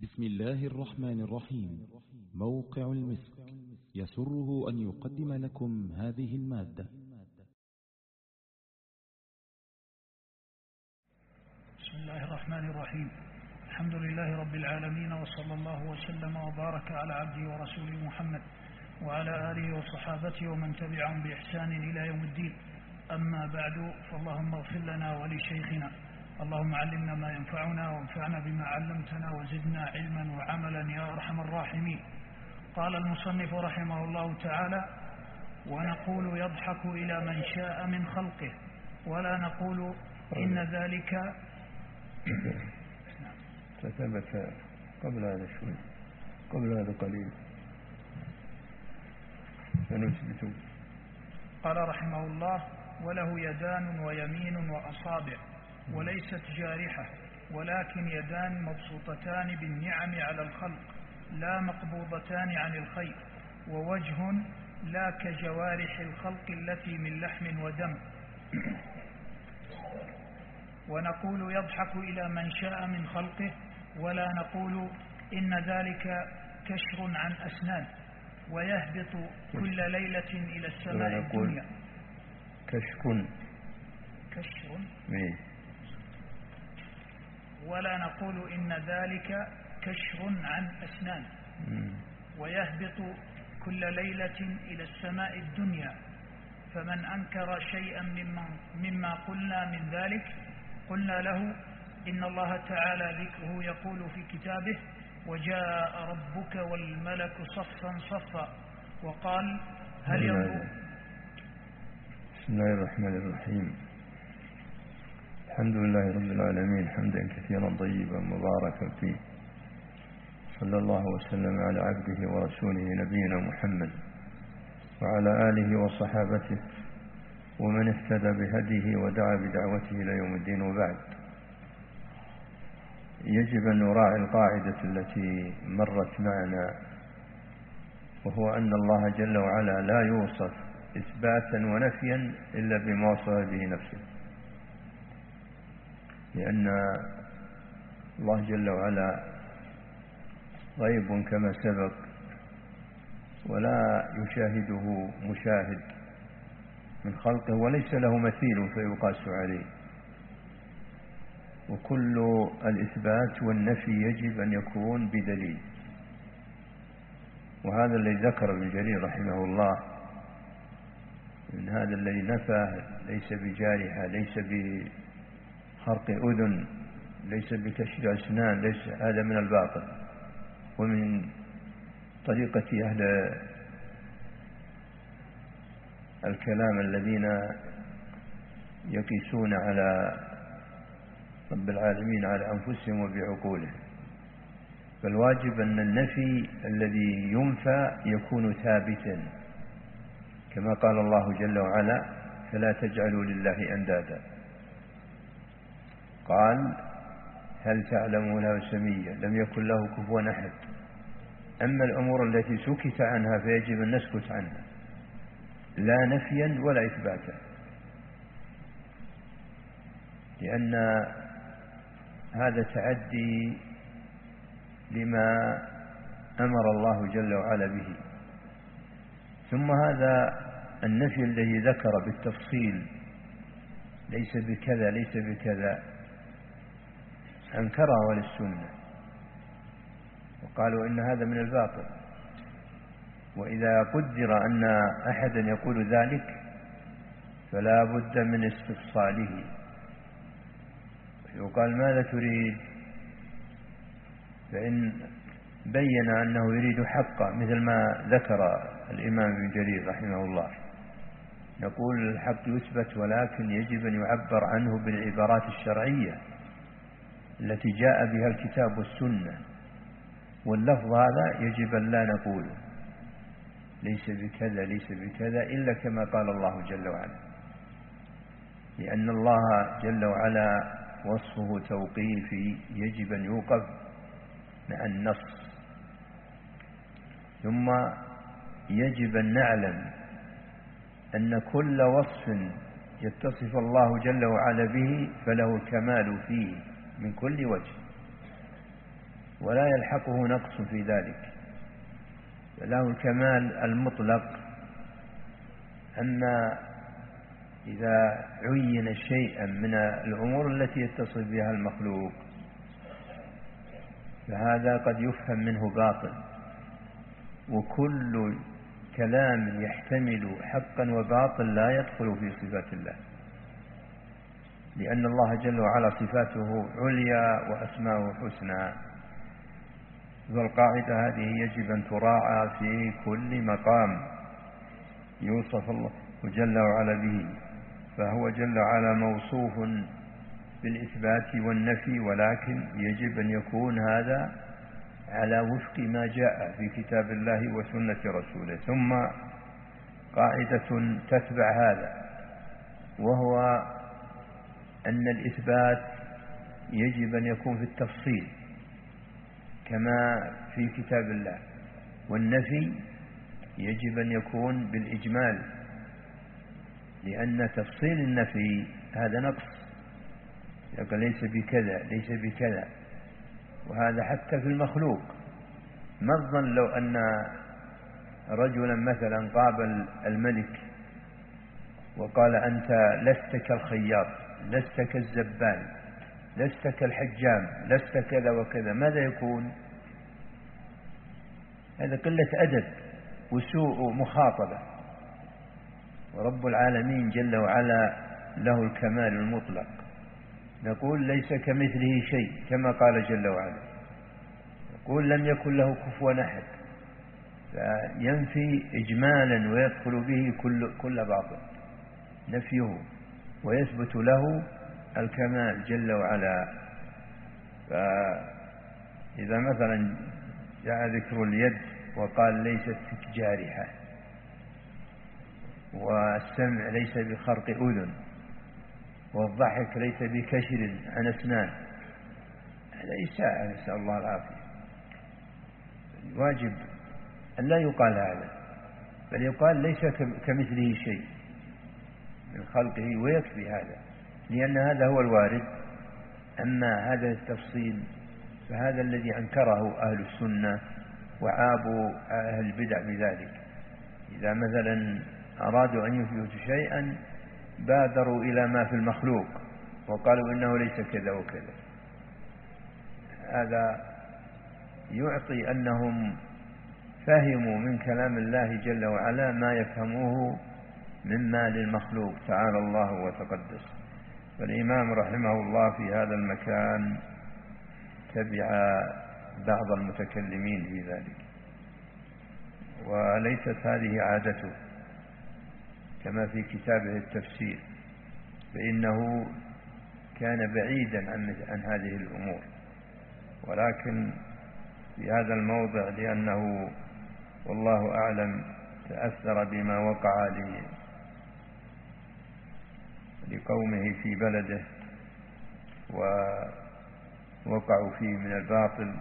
بسم الله الرحمن الرحيم. موقع المسك. يسره أن يقدم لكم هذه المادة. بسم الله الرحمن الرحيم. الحمد لله رب العالمين وصلى الله وسلم وبارك على عبده ورسوله محمد وعلى آله وصحابته ومن تبعهم بإحسان إلى يوم الدين. أما بعد فاللهم اغفر لنا ولشيخنا. اللهم علمنا ما ينفعنا وانفعنا بما علمتنا وزدنا علما وعملا يا أرحم الراحمين. قال المصنف رحمه الله تعالى ونقول يضحك إلى من شاء من خلقه ولا نقول إن ذلك فثبت قبل هذا شوي قبل هذا قليل. فنثبت قال رحمه الله وله يدان ويمين وأصابع. وليست جارحة ولكن يدان مبسوطتان بالنعم على الخلق لا مقبوضتان عن الخير ووجه لا كجوارح الخلق التي من لحم ودم. ونقول يضحك إلى من شاء من خلقه ولا نقول إن ذلك كشر عن أسنان ويهبط كل ليلة إلى السماء الدنيا. كشك. كشر؟ إيه. ولا نقول إن ذلك كشر عن أسنان. ويهبط كل ليلة إلى السماء الدنيا. فمن أنكر شيئا مما, مما قلنا من ذلك قلنا له إن الله تعالى ذكره يقول في كتابه وجاء ربك والملك صفا صفا وقال هل ينظر بسم الله الرحمن الرحيم. الحمد لله رب العالمين حمدا كثيرا طيبا مباركا فيه. صلى الله وسلم على عبده ورسوله نبينا محمد وعلى آله وصحابته ومن اهتدى بهديه ودعا بدعوته إلى يوم الدين وبعد. يجب أن نراعي القاعدة التي مرت معنا وهو أن الله جل وعلا لا يوصف إثباتا ونفيا إلا بما وصف به نفسه. لأن الله جل وعلا غيب كما سبق ولا يشاهده مشاهد من خلقه وليس له مثيل فيقاس عليه. وكل الإثبات والنفي يجب أن يكون بدليل. وهذا الذي ذكر ابن جرير رحمه الله من هذا الذي نفى ليس بجارحة ليس بخرق أذن ليس بكشف أسنان ليس هذا من الباطل. ومن طريقة أهل الكلام الذين يقيسون على رب العالمين على أنفسهم وبعقولهم. فالواجب أن النفي الذي ينفى يكون ثابتا. كما قال الله جل وعلا فلا تجعلوا لله أندادا. قال هل تعلم له سميا لم يكن له كفوا أحد. أما الأمور التي سكت عنها فيجب أن نسكت عنها لا نفيا ولا إثباتا. لأن هذا تعدي لما أمر الله جل وعلا به. ثم هذا النفي الذي ذكر بالتفصيل ليس بكذا ليس بكذا. أنكره للسنة وقالوا إن هذا من الباطل. وإذا قدر أن أحدا يقول ذلك فلا بد من استفصاله. يقال ماذا تريد؟ فإن بين أنه يريد حقا مثل ما ذكر الإمام ابن جرير رحمه الله. نقول الحق يثبت ولكن يجب أن يعبر عنه بالعبارات الشرعية. التي جاء بها الكتاب والسنة. واللفظ هذا يجب أن لا نقوله. ليس بكذا ليس بكذا إلا كما قال الله جل وعلا. لأن الله جل وعلا وصفه توقيفي يجب أن يوقف مع النص. ثم يجب أن نعلم أن كل وصف يتصف الله جل وعلا به فله الكمال فيه. من كل وجه. ولا يلحقه نقص في ذلك. له الكمال المطلق أما إذا عين شيئا من الأمور التي يتصل بها المخلوق فهذا قد يفهم منه باطل. وكل كلام يحتمل حقا وباطل لا يدخل في صفات الله. لأن الله جل وعلا صفاته عليا وأسماؤه حسنى. والقاعدة هذه يجب أن تراعى في كل مقام. يوصف الله جل وعلا به فهو جل وعلا موصوف بالإثبات والنفي ولكن يجب أن يكون هذا على وفق ما جاء في كتاب الله وسنة رسوله. ثم قاعدة تتبع هذا وهو أن الإثبات يجب أن يكون في التفصيل كما في كتاب الله. والنفي يجب أن يكون بالإجمال لأن تفصيل النفي هذا نقص. يقول ليس بكذا ليس بكذا. وهذا حتى في المخلوق. ما الظن لو أن رجلا مثلا قابل الملك وقال أنت لست كالخياط؟ لست كالزبال لست كالحجام لست كذا وكذا ماذا يكون؟ هذا قلة أدب وسوء مخاطبة. ورب العالمين جل وعلا له الكمال المطلق. نقول ليس كمثله شيء كما قال جل وعلا. يقول لم يكن له كفوا أحد. فينفي إجمالا ويدخل به كل, كل باطل. نفيه. ويثبت له الكمال جل وعلا. فإذا مثلا جاء ذكر اليد وقال ليست جارحة والسمع ليس بخرق أذن والضحك ليس بكشر عن أسنان هذا إساءة نسأل الله العافية. واجب أن لا يقال هذا بل يقال ليس كمثله شيء. من خلقه ويكفي هذا لأن هذا هو الوارد. أما هذا التفصيل فهذا الذي أنكره أهل السنة وعابوا أهل البدع بذلك. إذا مثلا أرادوا أن يثبتوا شيئا بادروا إلى ما في المخلوق وقالوا إنه ليس كذا وكذا. هذا يعطي أنهم فهموا من كلام الله جل وعلا ما يفهموه مما للمخلوق تعالى الله وتقدس. فالإمام رحمه الله في هذا المكان تبع بعض المتكلمين في ذلك. وليست هذه عادته كما في كتابه التفسير فإنه كان بعيدا عن, عن هذه الأمور. ولكن في هذا الموضع لأنه والله أعلم تأثر بما وقع لقومه في بلده ووقعوا فيه من الباطل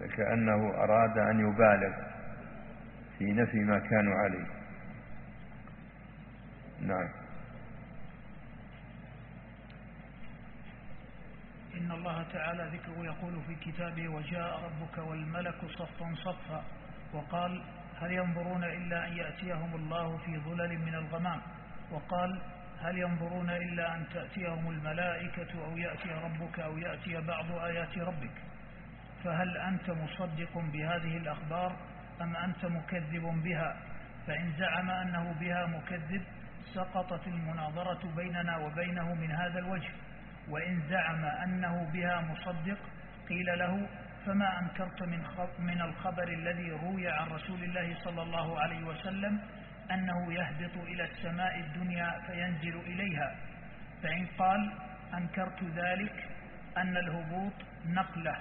فكأنه أراد أن يبالغ في نفي ما كانوا عليه. نعم. إن الله تعالى ذكره يقول في كتابه وجاء ربك والملك صفا صفا وقال هل ينظرون إلا أن يأتيهم الله في ظلل من الغمام؟ وقال هل ينظرون إلا أن تأتيهم الملائكة أو يأتي ربك أو يأتي بعض آيات ربك؟ فهل أنت مصدق بهذه الأخبار أم أنت مكذب بها؟ فإن زعم أنه بها مكذب سقطت المناظرة بيننا وبينه من هذا الوجه. وإن زعم أنه بها مصدق قيل له فما أنكرت من, من الخبر الذي روي عن رسول الله صلى الله عليه وسلم أنه يهبط إلى السماء الدنيا فينزل إليها. فإن قال أنكرت ذلك أن الهبوط نقلة.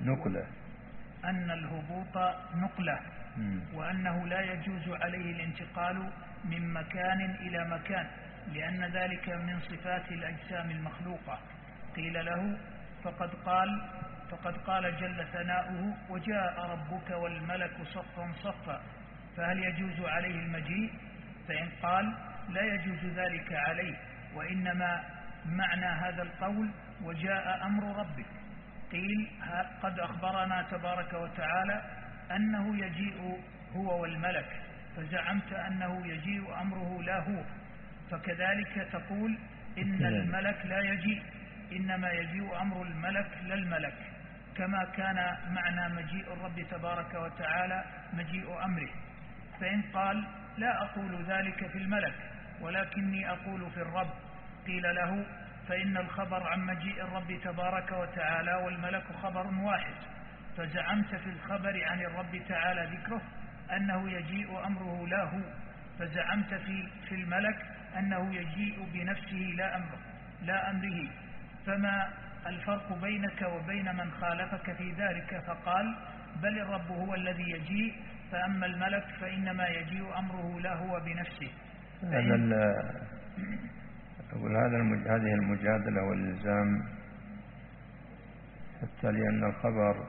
نقلة. أن الهبوط نقلة. وأنه لا يجوز عليه الانتقال من مكان إلى مكان لأن ذلك من صفات الأجسام المخلوقة. قيل له فقد قال فقد قال جل ثناؤه وجاء ربك والملك صفا صفا فهل يجوز عليه المجيء؟ فإن قال لا يجوز ذلك عليه وإنما معنى هذا القول وجاء أمر ربك. قيل قد أخبرنا تبارك وتعالى أنه يجيء هو والملك فزعمت أنه يجيء أمره لا هو. فكذلك تقول إن الملك لا يجيء إنما يجيء أمر الملك لا الملك كما كان معنى مجيء الرب تبارك وتعالى مجيء أمره. فإن قال لا أقول ذلك في الملك ولكني أقول في الرب. قيل له فإن الخبر عن مجيء الرب تبارك وتعالى والملك خبر واحد. فزعمت في الخبر عن الرب تعالى ذكره أنه يجيء أمره لا هو. فزعمت في, في الملك أنه يجيء بنفسه لا أمره لا أمره. فما الفرق بينك وبين من خالفك في ذلك؟ فقال بل الرب هو الذي يجيء فأما الملك فإنما يجيء أمره لا هو بنفسه. هذا أقول هذا هذه المجادلة والإلزام حتى لأن الخبر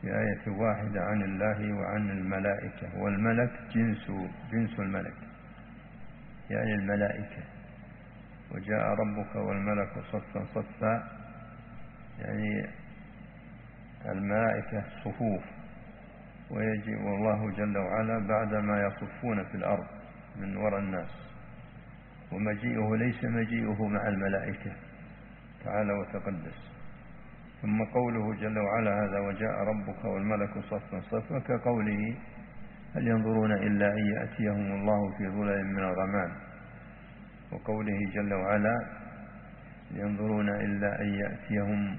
في آية واحدة عن الله وعن الملائكة والملك جنس جنس الملك. يعني الملائكة. وجاء ربك والملك صفا صفا يعني الملائكة صفوف. ويجيء الله جل وعلا بعدما يصفون في الأرض من وراء الناس. ومجيئه ليس مجيئه مع الملائكة. تعالى وتقدس. ثم قوله جل وعلا هذا وجاء ربك والملك صفا صفا كقوله هل ينظرون إلا أن يأتيهم الله في ظلل من الغمام وقوله جل وعلا ينظرون إلا أن يأتيهم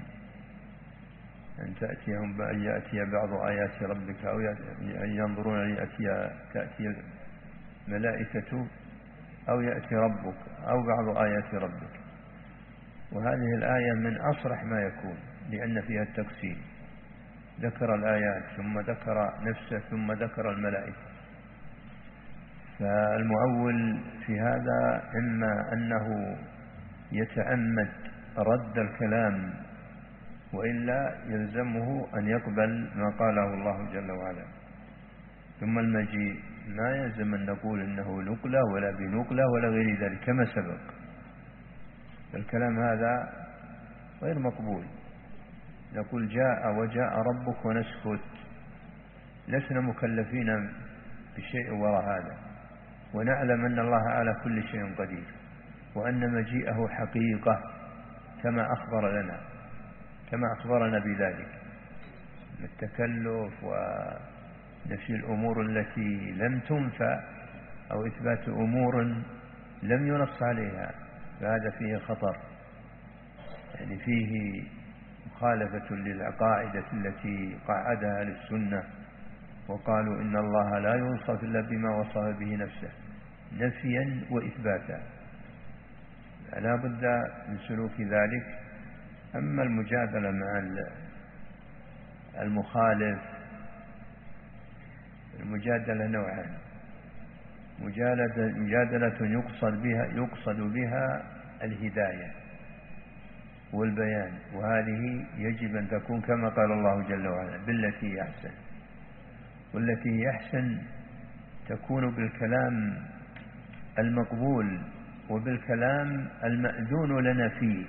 أن تأتيهم بأن يأتي بعض آيات ربك أو أن ينظرون أن يأتي تأتي الملائكة أو يأتي ربك أو بعض آيات ربك. وهذه الآية من أصرح ما يكون لأن فيها التقسيم ذكر الآيات ثم ذكر نفسه ثم ذكر الملائكة. فالمعول في هذا إما أنه يتعمد رد الكلام وإلا يلزمه أن يقبل ما قاله الله جل وعلا. ثم المجيء ما يلزم أن نقول إنه نقلة ولا بنقلة ولا غير ذلك كما سبق. الكلام هذا غير مقبول. نقول جاء وجاء ربك ونسكت. لسنا مكلفين بشيء وراء هذا. ونعلم أن الله على كل شيء قدير وأن مجيئه حقيقة كما أخبر لنا. كما أخبرنا بذلك. التكلف ونفي الأمور التي لم تنفى أو إثبات أمور لم ينص عليها فهذا فيه خطر. يعني فيه مخالفة للعقائد التي قعدها للسنة وقالوا إن الله لا يوصف إلا بما وصف به نفسه نفيا وإثباتا. لا بد من سلوك ذلك أما المجادلة مع المخالف المجادلة نوعان. مجادلة يقصد بها يقصد بها الهداية والبيان وهذه يجب أن تكون كما قال الله جل وعلا بالتي هي أحسن. والتي هي أحسن تكون بالكلام المقبول وبالكلام المأذون لنا فيه.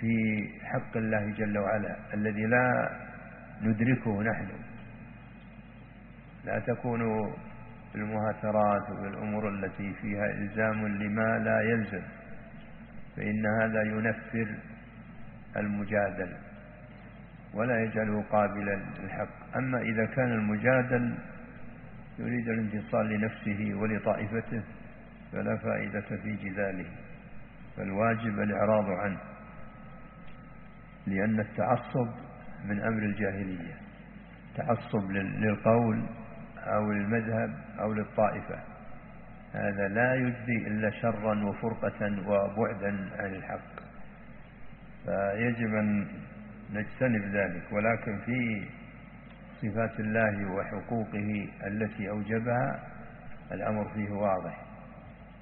في حق الله جل وعلا الذي لا ندركه نحن. لا تكون بالمهاترات وبالأمور التي فيها إلزام لما لا يلزم فإن هذا ينفر المجادل ولا يجعله قابلا للحق. أما إذا كان المجادل يريد الانتصار لنفسه ولطائفته فلا فائدة في جداله فالواجب الإعراض عنه. لأن التعصب من أمر الجاهلية تعصب للقول أو للمذهب أو للطائفة. هذا لا يجدي إلا شرا وفرقة وبعدا عن الحق. فيجب أن نجتنب ذلك ولكن في صفات الله وحقوقه التي أوجبها الأمر فيه واضح.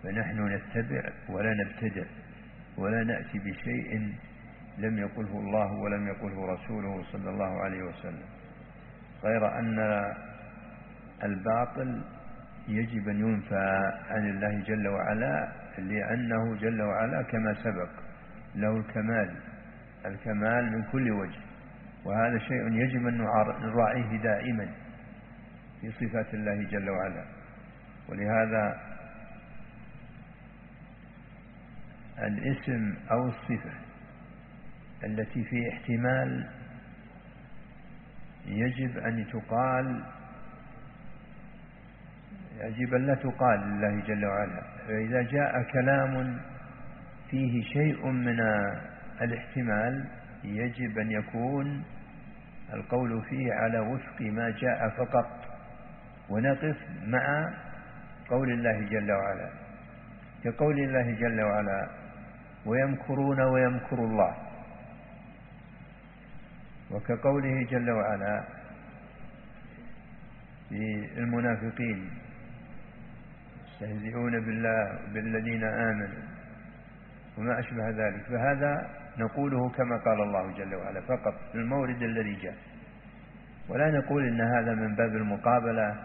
فنحن نتبع ولا نبتدع ولا نأتي بشيء لم يقله الله ولم يقله رسوله صلى الله عليه وسلم. غير أن الباطل يجب أن ينفى عن الله جل وعلا لأنه جل وعلا كما سبق له الكمال الكمال من كل وجه وهذا شيء يجب أن نراعيه دائما في صفات الله جل وعلا. ولهذا الاسم أو الصفة التي في احتمال يجب أن تقال يجب أن لا تقال لله جل وعلا. فإذا جاء كلام فيه شيء من الاحتمال يجب أن يكون القول فيه على وفق ما جاء فقط ونقف مع قول الله جل وعلا. كقول الله جل وعلا ويمكرون ويمكر الله. وكقوله جل وعلا في المنافقين يستهزئون بالله بالذين آمنوا وما أشبه ذلك. فهذا نقوله كما قال الله جل وعلا فقط المورد الذي جاء. ولا نقول إن هذا من باب المقابلة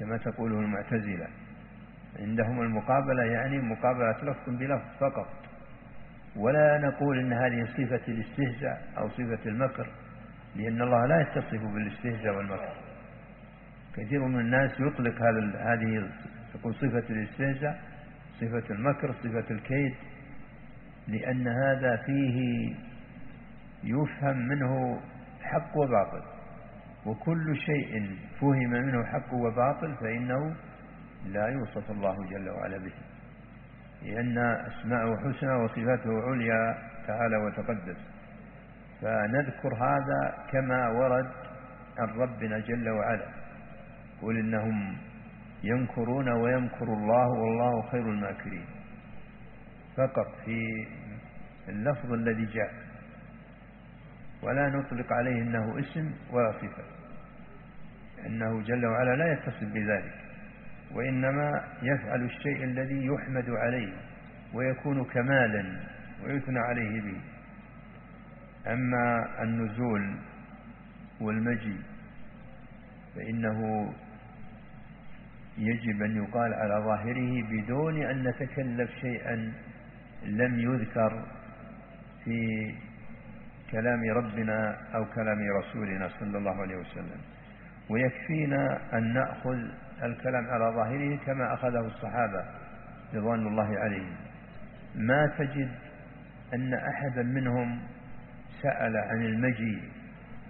كما تقوله المعتزلة. عندهم المقابلة يعني مقابلة لفظ بلفظ فقط. ولا نقول إن هذه صفة الاستهزاء أو صفة المكر لأن الله لا يتصف بالاستهزاء والمكر. كثير من الناس يطلق هذه تقول صفة الاستهزاء صفة المكر صفة الكيد لأن هذا فيه يفهم منه حق وباطل. وكل شيء فهم منه حق وباطل فإنه لا يوصف الله جل وعلا به. لأن أسماءه حسنى وصفاته عليا تعالى وتقدس. فنذكر هذا كما ورد عن ربنا جل وعلا. قل إنهم ينكرون ويمكر الله والله خير الماكرين. فقط في اللفظ الذي جاء. ولا نطلق عليه أنه اسم ولا صفة. أنه جل وعلا لا يتصل بذلك. وإنما يفعل الشيء الذي يحمد عليه ويكون كمالا ويثنى عليه به. أما النزول والمجي فإنه يجب أن يقال على ظاهره بدون أن نتكلف شيئا لم يذكر في كلام ربنا أو كلام رسولنا صلى الله عليه وسلم. ويكفينا أن نأخذ الكلام على ظاهره كما أخذه الصحابة رضوان الله عليهم. ما تجد أن أحدا منهم سأل عن المجيء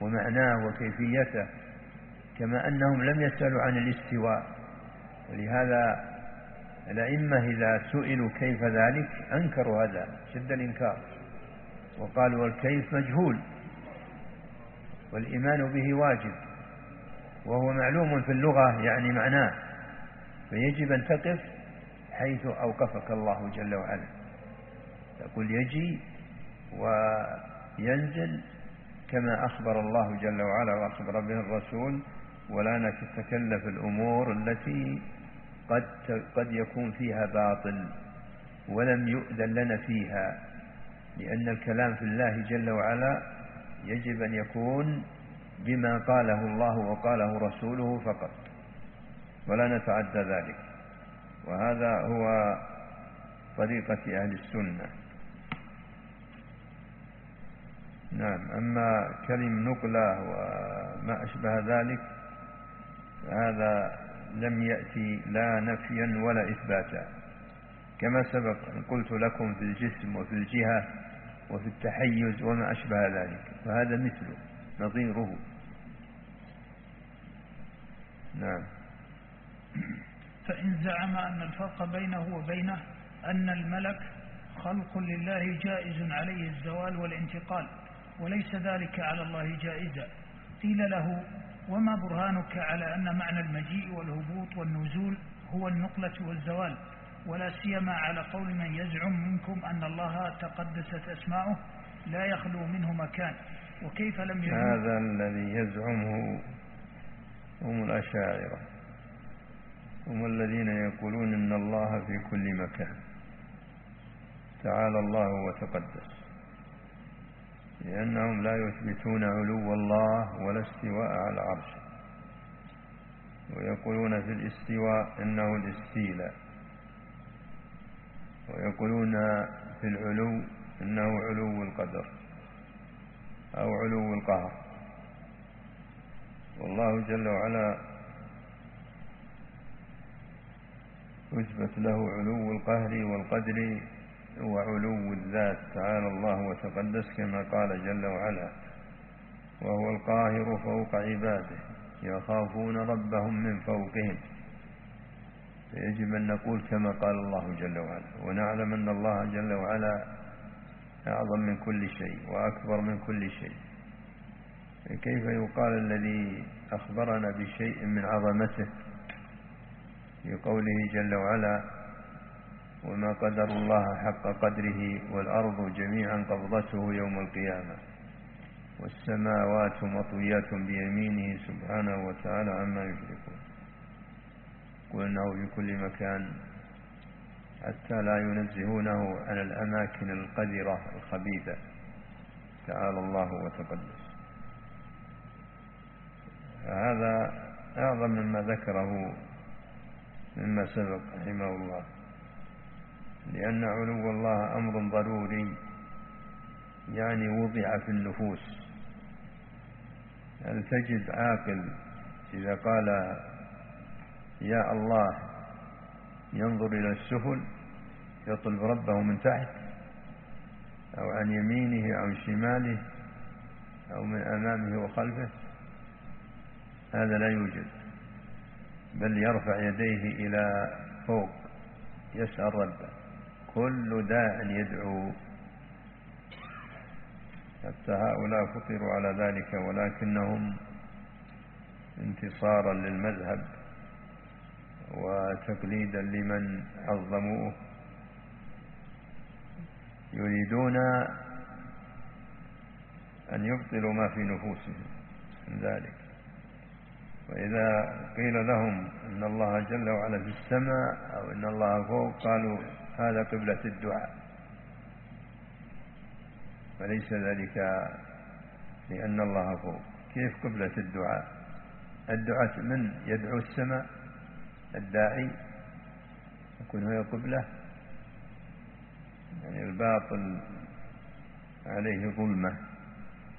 ومعناه وكيفيته كما أنهم لم يسألوا عن الاستواء. ولهذا الأئمة إذا سئلوا كيف ذلك أنكروا هذا شد الإنكار. وقالوا والكيف مجهول والإيمان به واجب. وهو معلوم في اللغة يعني معناه. فيجب أن تقف حيث أوقفك الله جل وعلا. تقول يجي وينزل كما أخبر الله جل وعلا وأخبر به الرسول ولا نتكلف الأمور التي قد قد يكون فيها باطل ولم يؤذن لنا فيها. لأن الكلام في الله جل وعلا يجب أن يكون بما قاله الله وقاله رسوله فقط ولا نتعدى ذلك. وهذا هو طريقة أهل السنة. نعم أما كلم نقلة وما أشبه ذلك هذا لم يأتي لا نفيا ولا إثباتا. كما سبق أن قلت لكم في الجسم وفي الجهة وفي التحيز وما أشبه ذلك فهذا مثله نظيره. نعم. فإن زعم أن الفرق بينه وبينه أن الملك خلق لله جائز عليه الزوال والانتقال وليس ذلك على الله جائزا. قيل له وما برهانك على أن معنى المجيء والهبوط والنزول هو النقلة والزوال ولا سيما على قول من يزعم منكم أن الله تقدست أسماؤه لا يخلو منه مكان وكيف لم يكن؟ هذا الذي يزعمه هم الأشاعرة. هم الذين يقولون إن الله في كل مكان. تعالى الله وتقدس. لأنهم لا يثبتون علو الله ولا استواء على عرشه ويقولون في الاستواء إنه الاستيلاء. ويقولون في العلو إنه علو القدر أو علو القهر. والله جل وعلا يثبت له علو القهر والقدر وعلو الذات. تعالى الله وتقدس كما قال جل وعلا وهو القاهر فوق عباده يخافون ربهم من فوقهم. فيجب أن نقول كما قال الله جل وعلا ونعلم أن الله جل وعلا أعظم من كل شيء وأكبر من كل شيء. كيف يقال الذي أخبرنا بشيء من عظمته؟ في قوله جل وعلا وما قدر الله حق قدره والأرض جميعا قبضته يوم القيامة والسماوات مطويات بيمينه سبحانه وتعالى عما يشركون. إنه في كل مكان حتى لا ينزهونه عن الأماكن القذرة الخبيثة. تعالى الله وتقدس. هذا أعظم مما ذكره مما سبق رحمه الله لأن علو الله أمر ضروري يعني وضع في النفوس. هل تجد عاقل إذا قال يا الله ينظر إلى السفل يطلب ربه من تحت أو عن يمينه أو شماله أو من أمامه وخلفه؟ هذا لا يوجد بل يرفع يديه إلى فوق يسأل ربه كل داع يدعو. حتى هؤلاء فطروا على ذلك ولكنهم انتصارا للمذهب وتقليدا لمن عظموه. يريدون أن يبطلوا ما في نفوسهم من ذلك. وإذا قيل لهم أن الله جل وعلا في السماء أو أن الله فوق قالوا هذا قبلة الدعاء. فليس ذلك لأن الله فوق. كيف قبلة الدعاء؟ الدعاء من يدعو السماء؟ الداعي يكون هي قبلة. يعني الباطل عليه ظلمة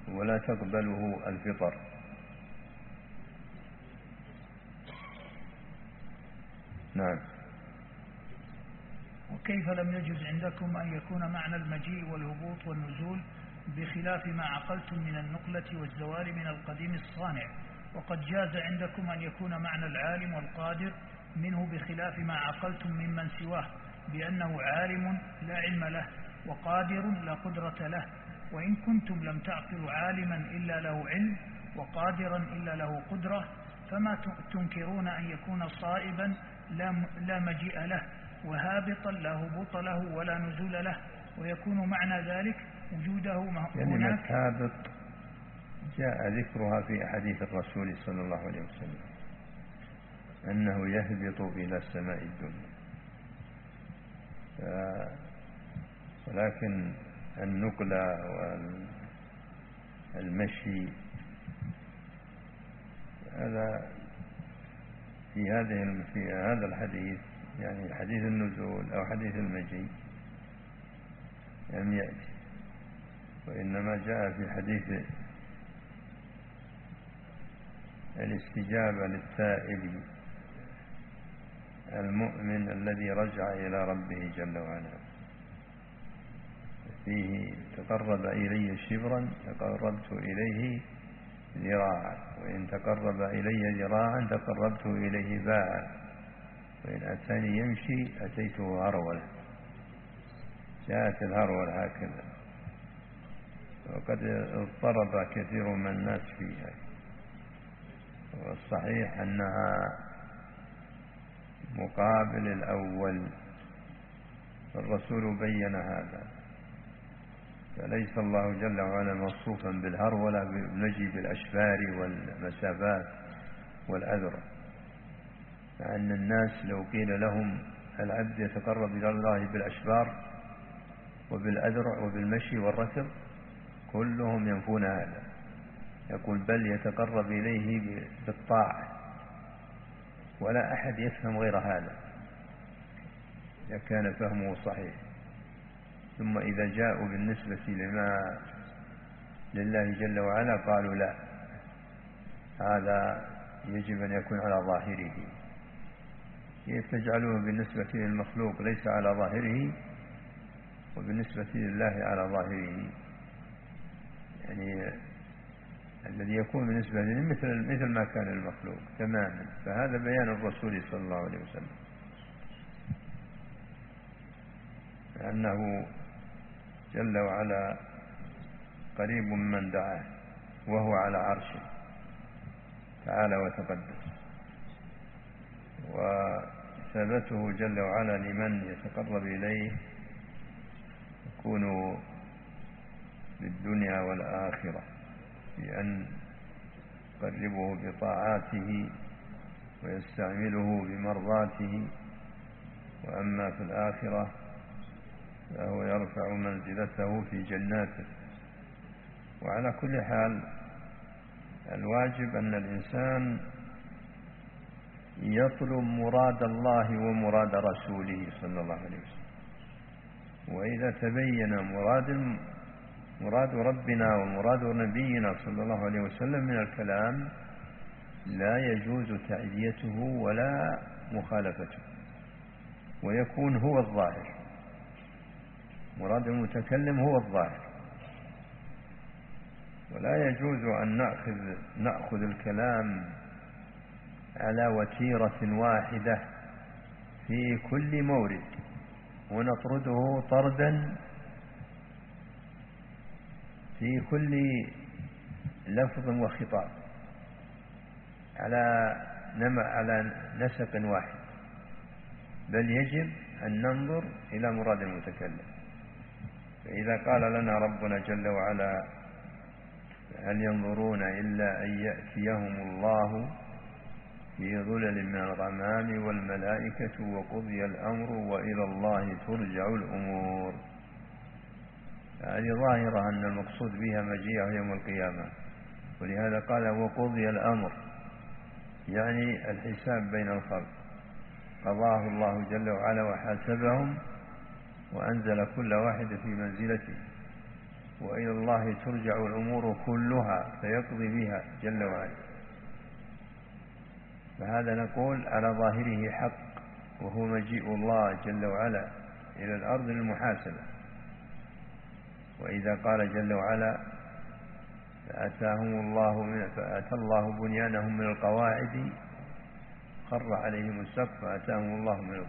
ولا تقبله الفطر. نعم. وكيف لم يجز عندكم أن يكون معنى المجيء والهبوط والنزول بخلاف ما عقلتم من النقلة والزوال من القديم الصانع؟ وقد جاز عندكم أن يكون معنى العالم والقادر منه بخلاف ما عقلتم ممن سواه بأنه عالم لا علم له وقادر لا قدرة له وإن كنتم لم تعقلوا عالما إلا له علم وقادرا إلا له قدرة فما تنكرون أن يكون صائبا لا مجيء له وهابطا لا هبوط له ولا نزول له. ويكون معنى ذلك وجوده كلمة هابط جاء ذكرها في أحاديث الرسول صلى الله عليه وسلم أنه يهبط إلى السماء الدنيا. ولكن النقلة والمشي هذا في هذه في هذا الحديث يعني حديث النزول أو حديث المجيء لم يأتي وإنما جاء في حديث الاستجابة للسائل المؤمن الذي رجع إلى ربه جل وعلا. فيه تقرب إلي شبرا تقربت إليه ذراعا وإن تقرب إلي ذراعا تقربت إليه باعا وإن أتاني يمشي أتيته هرولا جاءت الهرولة هكذا. وقد اضطرب كثير من الناس فيها. والصحيح أنها مقابل الأول. الرسول بين هذا. فليس الله جل وعلا موصوفا بالهرولة بنجي بالأشفار والمسافات والأذرع مع أن الناس لو قيل لهم العبد يتقرب إلى الله بالأشفار وبالأذرع وبالمشي والركض كلهم ينفون هذا. يقول بل يتقرب إليه بالطاعة. ولا أحد يفهم غير هذا. إذا كان فهمه صحيح. ثم إذا جاءوا بالنسبة لما لله جل وعلا قالوا لا. هذا يجب أن يكون على ظاهره. كيف تجعلوه بالنسبة للمخلوق ليس على ظاهره وبالنسبة لله على ظاهره؟ يعني الذي يكون بالنسبة مثل مثل ما كان المخلوق تماما. فهذا بيان الرسول صلى الله عليه وسلم. أنه جل وعلا قريب من دعاه وهو على عرشه. تعالى وتقدس. وثبته جل وعلا لمن يتقرب إليه يكون بالدنيا والآخرة بأن يقربه بطاعاته ويستعمله بمرضاته. وأما في الآخرة فهو يرفع منزلته في جناته. وعلى كل حال الواجب أن الإنسان يطلب مراد الله ومراد رسوله صلى الله عليه وسلم. وإذا تبين مراد مراد ربنا ومراد نبينا صلى الله عليه وسلم من الكلام لا يجوز تعديته ولا مخالفته. ويكون هو الظاهر. مراد المتكلم هو الظاهر. ولا يجوز أن نأخذ, نأخذ الكلام على وتيرة واحدة في كل مورد ونطرده طردا في كل لفظ وخطاب على نمع على نسق واحد. بل يجب أن ننظر إلى مراد المتكلم. فإذا قال لنا ربنا جل وعلا هل ينظرون إلا أن يأتيهم الله في ظلل من الغمام والملائكة وقضي الأمر وإلى الله ترجع الأمور. هذه ظاهرة أن المقصود بها مجيئه يوم القيامة. ولهذا قال وقضي الأمر يعني الحساب بين الخلق. قضاه الله جل وعلا وحاسبهم وأنزل كل واحد في منزلته. وإلى الله ترجع الأمور كلها فيقضي بها جل وعلا. فهذا نقول على ظاهره حق وهو مجيء الله جل وعلا إلى الأرض للمحاسبة وإذا قال جل وعلا فأتاهم الله من فأتى الله بنيانهم من القواعد خر عليهم السقف فأتاهم الله من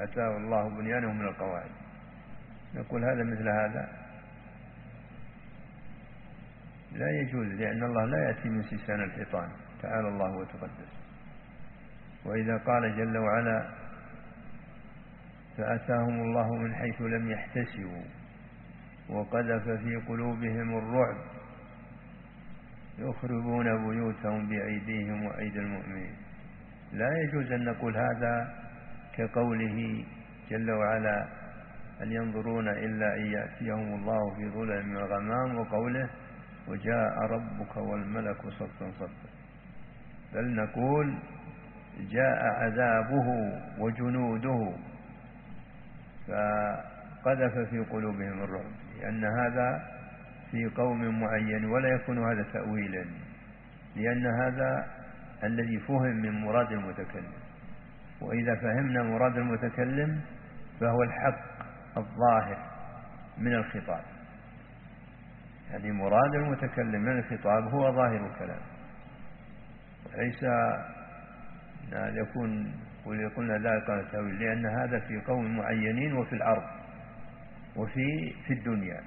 أتاه الله بنيانهم من القواعد. نقول هذا مثل هذا. لا يجوز لأن الله لا يأتي من سيسان الحيطان. تعالى الله وتقدس. وإذا قال جل وعلا فأتاهم الله من حيث لم يحتسبوا وقذف في قلوبهم الرعب يخربون بيوتهم بأيديهم وأيدي المؤمنين. لا يجوز أن نقول هذا كقوله جل وعلا هل ينظرون إلا أن يأتيهم الله في ظلل من الغمام وقوله وجاء ربك والملك صفا صفا. بل نقول جاء عذابه وجنوده فقذف في قلوبهم الرعب لأن هذا في قوم معين ولا يكون هذا تأويلا لأن هذا الذي فهم من مراد المتكلم. وإذا فهمنا مراد المتكلم فهو الحق الظاهر من الخطاب. يعني مراد المتكلم من الخطاب هو ظاهر الكلام. وليس يكون قلنا ذلك قال التأويل لأن هذا في قوم معينين وفي الأرض وفي في الدنيا.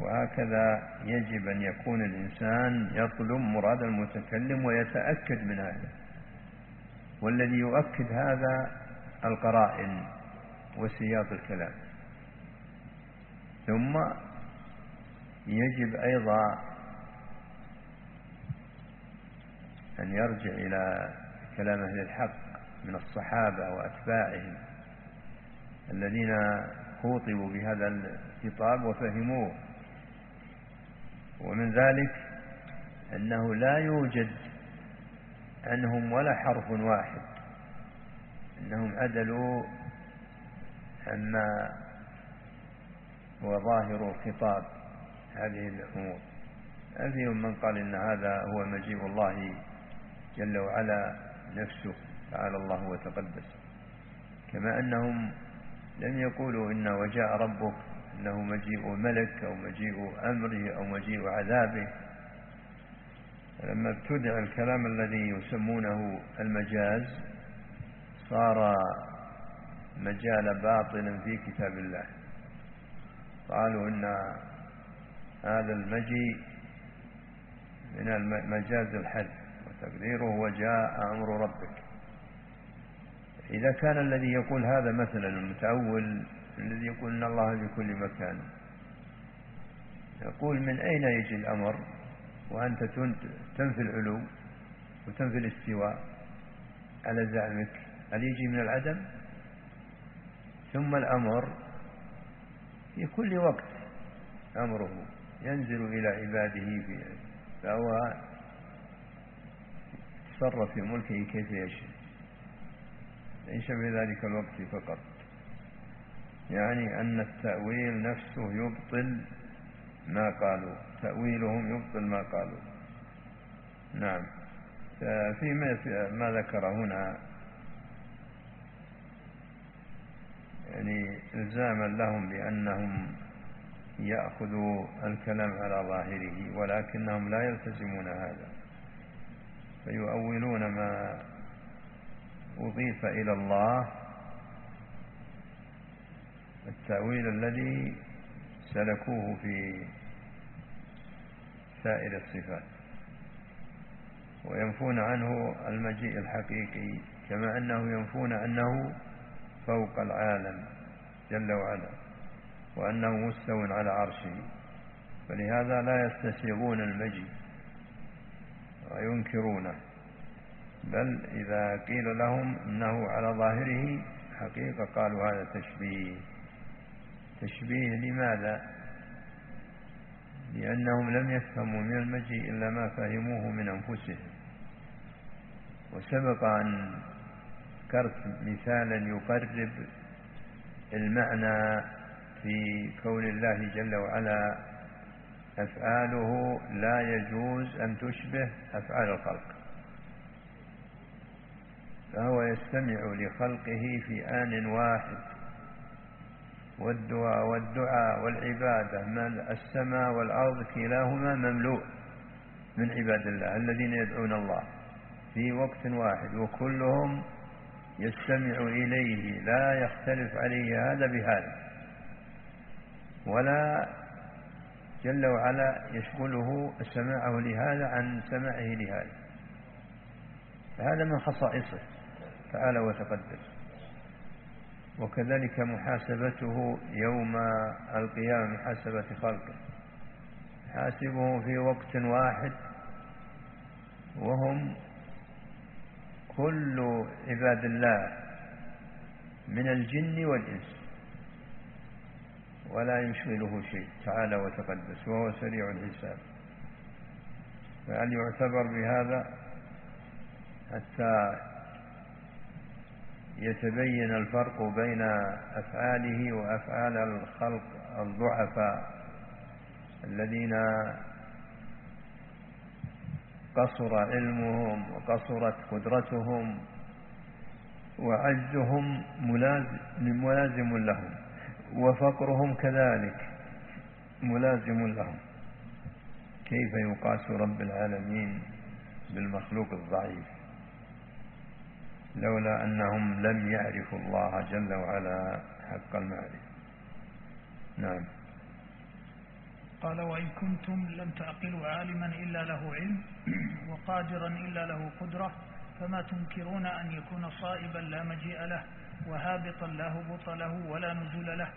وهكذا يجب أن يكون الإنسان يطلب مراد المتكلم ويتأكد من هذا. والذي يؤكد هذا القرائن. وسياق الكلام. ثم يجب أيضا أن يرجع إلى كلام أهل الحق من الصحابة وأتباعهم الذين خوطبوا بهذا الخطاب وفهموه. ومن ذلك أنه لا يوجد عنهم ولا حرف واحد أنهم عدلوا عما هو ظاهر الخطاب هذه الأمور. فيهم من قال إن هذا هو مجيء الله جل وعلا نفسه تعالى الله وتقدس. كما أنهم لم يقولوا إن وجاء ربك أنه مجيء ملك أو مجيء أمره أو مجيء عذابه. لما ابتدع الكلام الذي يسمونه المجاز صار مجال باطل في كتاب الله. قالوا إن هذا المجيء من المجاز الحذف وتقديره وجاء أمر ربك. إذا كان الذي يقول هذا مثلا المتأول الذي يقول إن الله في كل مكان. يقول من أين يجي الأمر؟ وأنت تنفي العلو وتنفي الاستواء. على زعمك هل يجي من العدم؟ ثم الأمر في كل وقت أمره ينزل إلى عباده فهو تصرف في ملكه كيف يشاء. ليس في ذلك الوقت فقط. يعني أن التأويل نفسه يبطل ما قالوا. تأويلهم يبطل ما قالوا. نعم. ففي ما ذكر هنا يعني إلزاما لهم بأنهم يأخذوا الكلام على ظاهره ولكنهم لا يلتزمون هذا فيؤولون ما أضيف إلى الله التأويل الذي سلكوه في سائر الصفات وينفون عنه المجيء الحقيقي كما أنه ينفون أنه فوق العالم. جل وعلا وأنه مستو على عرشه. فلهذا لا يستسيغون المجيء وينكرونه. بل إذا قيل لهم إنه على ظاهره حقيقة قالوا هذا تشبيه. تشبيه لماذا؟ لأنهم لم يفهموا من المجيء إلا ما فهموه من أنفسهم. وسبق أن ذكرت مثالا يقرب المعنى في كون الله جل وعلا أفعاله لا يجوز أن تشبه أفعال الخلق. فهو يستمع لخلقه في آن واحد. والدعاء والدعاء والعبادة السماء والأرض كلاهما مملوء من عباد الله الذين يدعون الله في وقت واحد وكلهم يستمع إليه لا يختلف عليه هذا بهذا. ولا جل وعلا يشغله سماعه لهذا عن سماعه لهذا. هذا من خصائصه تعالى وتقدس وكذلك محاسبته يوم القيامة محاسبة خلقه. حاسبه في وقت واحد وهم كل عباد الله من الجن والإنس ولا يشغله شيء تعالى وتقدس وهو سريع الحساب. فهل يعتبر بهذا حتى يتبين الفرق بين أفعاله وأفعال الخلق الضعفاء الذين قصر علمهم وقصرت قدرتهم وعجزهم ملازم لهم وفقرهم كذلك ملازم لهم. كيف يقاس رب العالمين بالمخلوق الضعيف؟ لولا أنهم لم يعرفوا الله جل وعلا حق المعرفة. نعم. قال وإن كنتم لم تعقلوا عالما إلا له علم وقادرا إلا له قدرة فما تنكرون أن يكون صائبا لا مجيء له وهابطا لا هبط له ولا نزول له.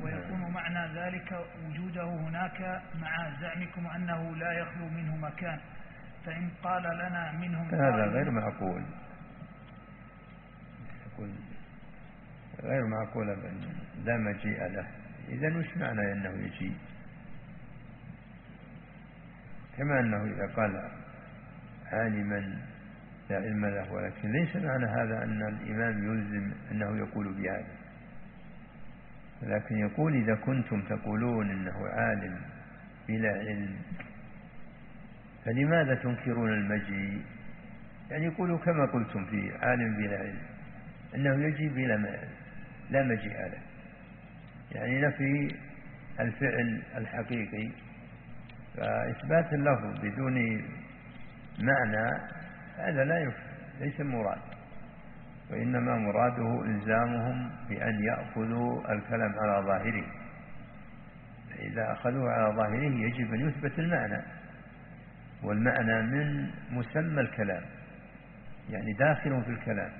ويكون معنى ذلك وجوده هناك مع زعمكم أنه لا يخلو منه مكان. فإن قال لنا منهم هذا غير معقول. غير معقول لا مجيء له. إذا وش معنى أنه يجيء؟ كما أنه إذا قال عالما لا علم له ولكن ليس معنى هذا أن الإمام يلزم أنه يقول بهذا. لكن يقول إذا كنتم تقولون إنه عالم بلا علم فلماذا تنكرون المجيء؟ يعني يقولوا كما قلتم في عالم بلا علم أنه يجي بلا لا مجيء له. يعني نفي الفعل الحقيقي فإثبات اللفظ بدون معنى هذا لا يفهم ليس مراد. وإنما مراده إلزامهم بأن يأخذوا الكلام على ظاهره. فإذا أخذوه على ظاهره يجب أن يثبت المعنى. والمعنى من مسمى الكلام يعني داخل في الكلام.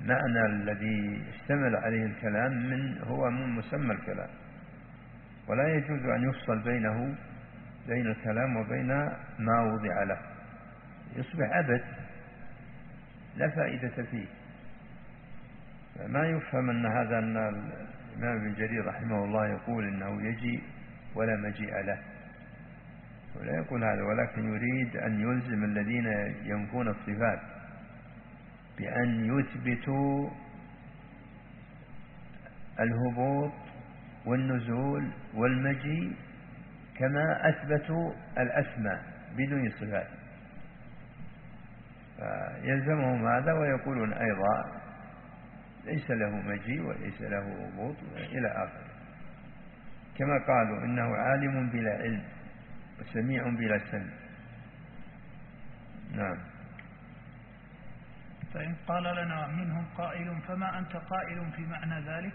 معنى الذي اشتمل عليه الكلام من هو من مسمى الكلام. ولا يجوز أن يفصل بينه بين الكلام وبين ما وضع له. يصبح أبد لا فائدة فيه. ما يفهم أن هذا أن الإمام ابن جرير رحمه الله يقول إنه يجي ولا مجيء له. ولا يقول هذا ولكن يريد أن يلزم الذين ينفون الصفات بأن يثبتوا الهبوط والنزول والمجيء كما أثبتوا الأسماء بدون صفات. فيلزمهم هذا ويقولون أيضا ليس له مجيء وليس له هبوط إلى آخره. كما قالوا إنه عالم بلا علم وسميع بلا سمع. نعم. فإن قال لنا منهم قائل فما أنت قائل في معنى ذلك؟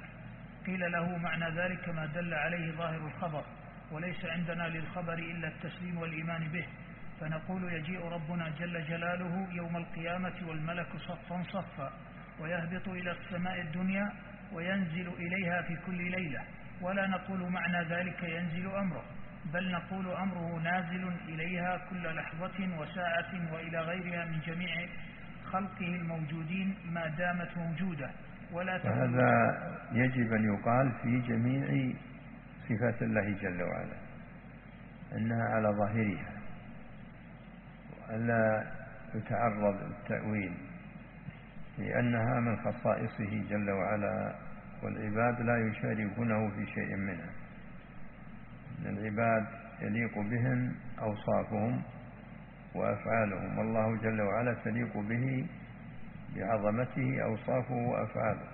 قيل له معنى ذلك ما دل عليه ظاهر الخبر. وليس عندنا للخبر إلا التسليم والإيمان به. فنقول يجيء ربنا جل جلاله يوم القيامة والملك صفا صفا ويهبط إلى السماء الدنيا وينزل إليها في كل ليلة. ولا نقول معنى ذلك ينزل أمره بل نقول أمره نازل إليها كل لحظة وساعة وإلى غيرها من جميع خلقه الموجودين ما دامت موجودة. ولا هذا يجب أن يقال في جميع صفات الله جل وعلا أنها على ظاهرها وألا تتعرض للتأويل لأنها من خصائصه جل وعلا والعباد لا يشاركونه في شيء منها أن العباد يليق بهم أوصافهم وأفعالهم والله جل وعلا تليق به بعظمته أوصافه وأفعاله.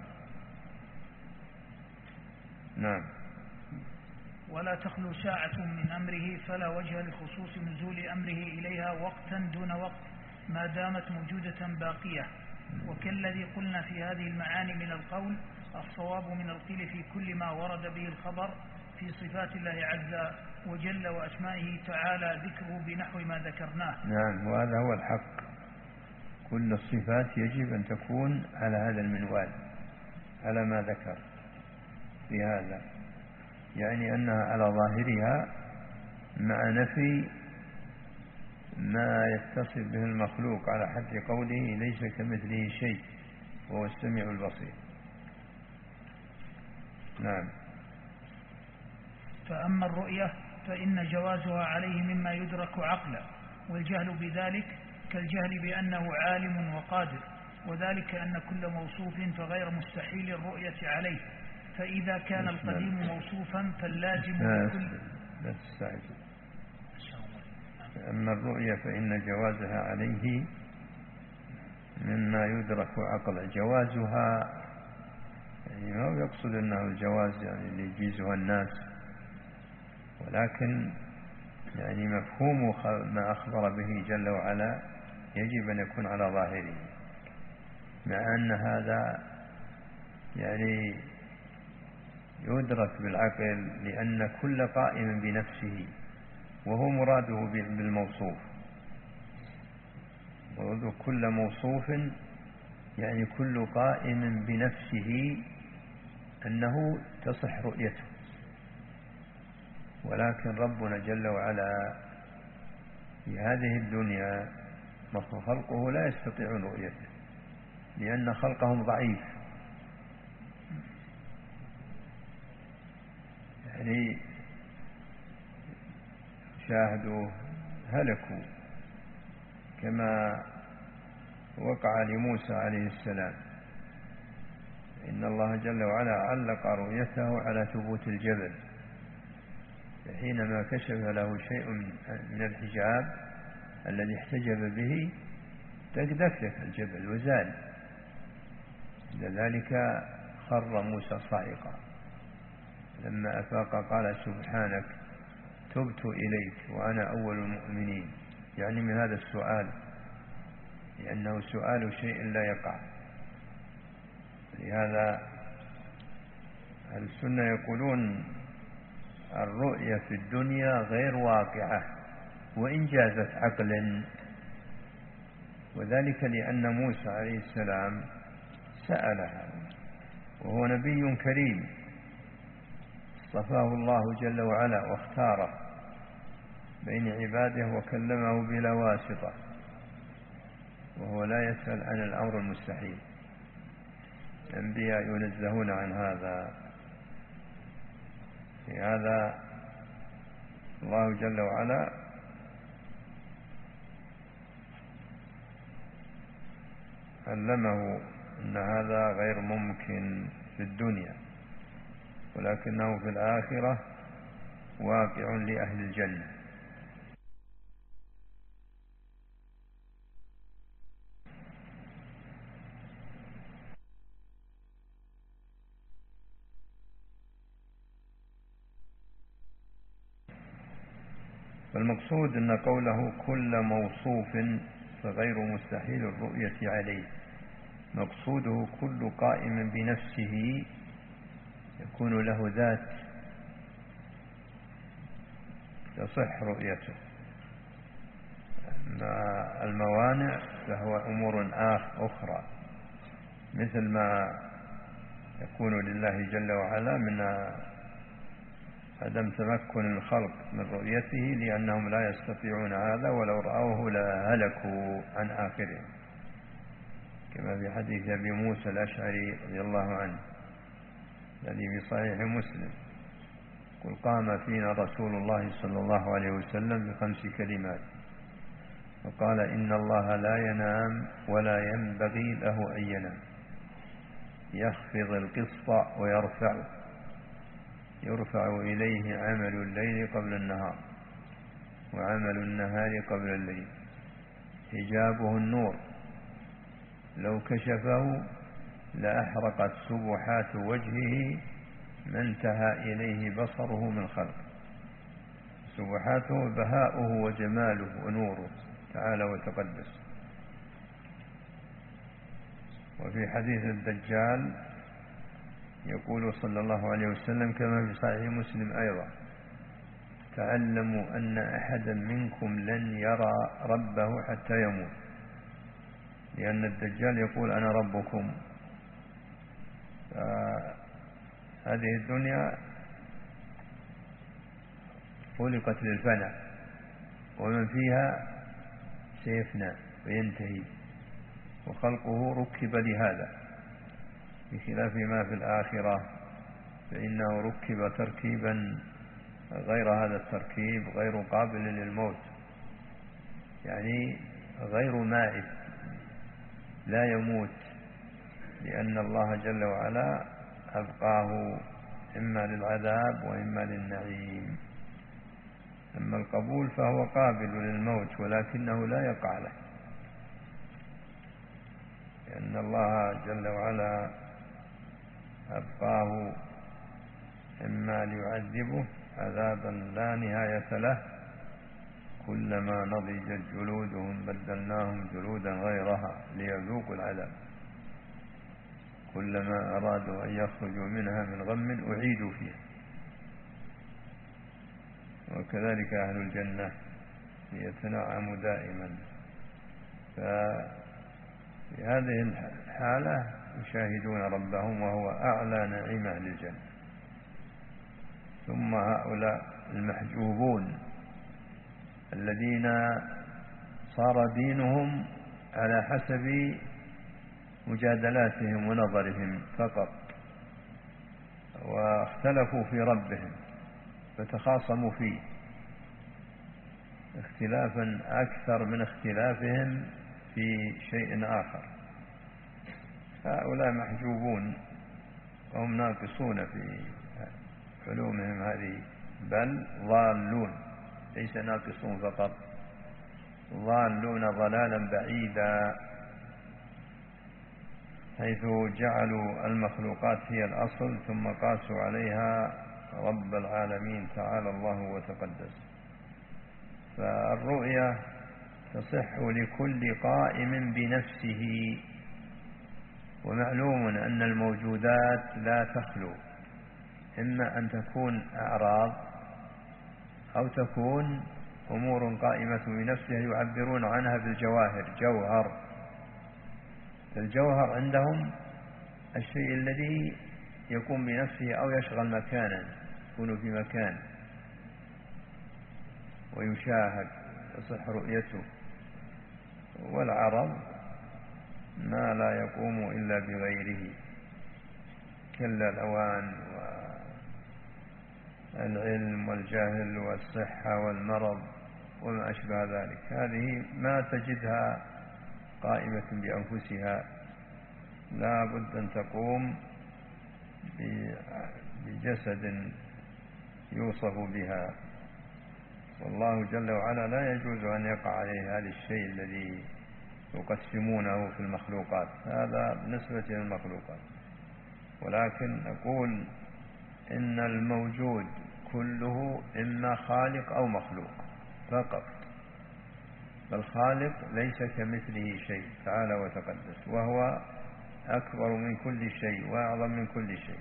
نعم. ولا تخلو ساعة من أمره فلا وجه لخصوص نزول أمره إليها وقتا دون وقت ما دامت موجودة باقية. وكالذي قلنا في هذه المعاني من القول الصواب من القيل في كل ما ورد به الخبر في صفات الله عز وجل وأسمائه تعالى ذكره بنحو ما ذكرناه. نعم وهذا هو الحق. كل الصفات يجب أن تكون على هذا المنوال على ما ذكر في هذا. يعني أنها على ظاهرها مع نفي ما يتصف به المخلوق على حد قوله ليس كمثله شيء وهو السميع البصير. نعم. فأما الرؤية فإن جوازها عليه مما يدرك عقلا والجهل بذلك كالجهل بأنه عالم وقادر وذلك أن كل موصوف فغير مستحيل الرؤية عليه. فإذا كان القديم موصوفا فاللازم لا تستعجل. أما الرؤية فإن جوازها عليه مما يدرك عقلا جوازها يعني ما يقصد أنه الجواز يعني اللي يجيزها الناس ولكن يعني مفهوم ما أخبر به جل وعلا يجب أن يكون على ظاهره مع أن هذا يعني يدرك بالعقل لأن كل قائم بنفسه وهو مراده بالموصوف. كل موصوف يعني كل قائم بنفسه أنه تصح رؤيته. ولكن ربنا جل وعلا في هذه الدنيا خلقه لا يستطيعون رؤيته لأن خلقهم ضعيف. يعني شاهدوا هلكوا كما وقع لموسى عليه السلام. إن الله جل وعلا علق رؤيته على ثبوت الجبل. حينما كشف له شيء من الحجاب الذي احتجب به دكدك الجبل وزال. لذلك خر موسى صاعقا لما أفاق قال سبحانك تبت إليك وأنا أول المؤمنين. يعني من هذا السؤال لأنه سؤال شيء لا يقع. لهذا السنة يقولون الرؤية في الدنيا غير واقعة وإن جازت عقل وذلك لأن موسى عليه السلام سألها وهو نبي كريم. اصطفاه الله جل وعلا واختاره بين عباده وكلمه بلا واسطة وهو لا يسأل عن الأمر المستحيل. الأنبياء ينزهون عن هذا. في هذا الله جل وعلا علمه أن هذا غير ممكن في الدنيا. ولكنه في الآخرة واقع لأهل الجنة. فالمقصود أن قوله كل موصوف فغير مستحيل الرؤية عليه. مقصوده كل قائم بنفسه يكون له ذات تصح رؤيته. أما الموانع فهو أمور أخرى. مثل ما يكون لله جل وعلا من عدم تمكن الخلق من رؤيته لأنهم لا يستطيعون هذا ولو رأوه لهلكوا عن آخرهم. كما في حديث أبي موسى الأشعري رضي الله عنه. الذي في صحيح مسلم. قل قام فينا رسول الله صلى الله عليه وسلم بخمس كلمات. وقال إن الله لا ينام ولا ينبغي له أن ينام. يخفض القسط ويرفعه يرفع إليه عمل الليل قبل النهار وعمل النهار قبل الليل. حجابه النور. لو كشفه لأحرقت سبحات وجهه ما انتهى إليه بصره من خلق. سبحاته بهاؤه وجماله ونوره تعالى وتقدس. وفي حديث الدجال يقول صلى الله عليه وسلم كما في صحيح مسلم أيضا تعلموا أن أحدا منكم لن يرى ربه حتى يموت. لأن الدجال يقول أنا ربكم. هذه الدنيا خلقت للفنى ومن فيها سيفنى وينتهي وخلقه ركب لهذا بخلاف ما في الآخرة فإنه ركب تركيبا غير هذا التركيب غير قابل للموت يعني غير مائت لا يموت. لأن الله جل وعلا أبقاه إما للعذاب وإما للنعيم. أما القبول فهو قابل للموت ولكنه لا يقع له. لأن الله جل وعلا أبقاه إما ليعذبه عذابا لا نهاية له. كلما نضجت جلودهم بدلناهم جلودا غيرها ليذوقوا العذاب. كلما أرادوا أن يخرجوا منها من غم أعيدوا فيها. وكذلك أهل الجنة يتنعم دائما. ففي هذه الحالة يشاهدون ربهم وهو أعلى نعيم أهل الجنة ثم هؤلاء المحجوبون الذين صار دينهم على حسب مجادلاتهم ونظرهم فقط واختلفوا في ربهم فتخاصموا فيه. اختلافا أكثر من اختلافهم في شيء آخر. هؤلاء محجوبون وهم ناقصون في علومهم هذه بل ضالون ليس ناقصون فقط ضالون ضلالا بعيدا. حيث جعلوا المخلوقات هي الأصل ثم قاسوا عليها رب العالمين تعالى الله وتقدس. فالرؤية تصح لكل قائم بنفسه. ومعلوم أن الموجودات لا تخلو إما أن تكون أعراض أو تكون أمور قائمة بنفسها يعبرون عنها بالجواهر جوهر الجوهر عندهم الشيء الذي يكون بنفسه أو يشغل مكانا يكون في مكان. ويشاهد يصح رؤيته. والعرض ما لا يقوم إلا بغيره. كالألوان والعلم والجهل والصحة والمرض وما أشبه ذلك. هذه ما تجدها قائمة بأنفسها. لا بد أن تقوم بجسد يوصف بها. والله جل وعلا لا يجوز أن يقع عليه هذا الشيء الذي يقسمونه في المخلوقات. هذا بالنسبة للمخلوقات. ولكن نقول إن الموجود كله إما خالق أو مخلوق فقط. فالخالق ليس كمثله شيء تعالى وتقدس وهو أكبر من كل شيء وأعظم من كل شيء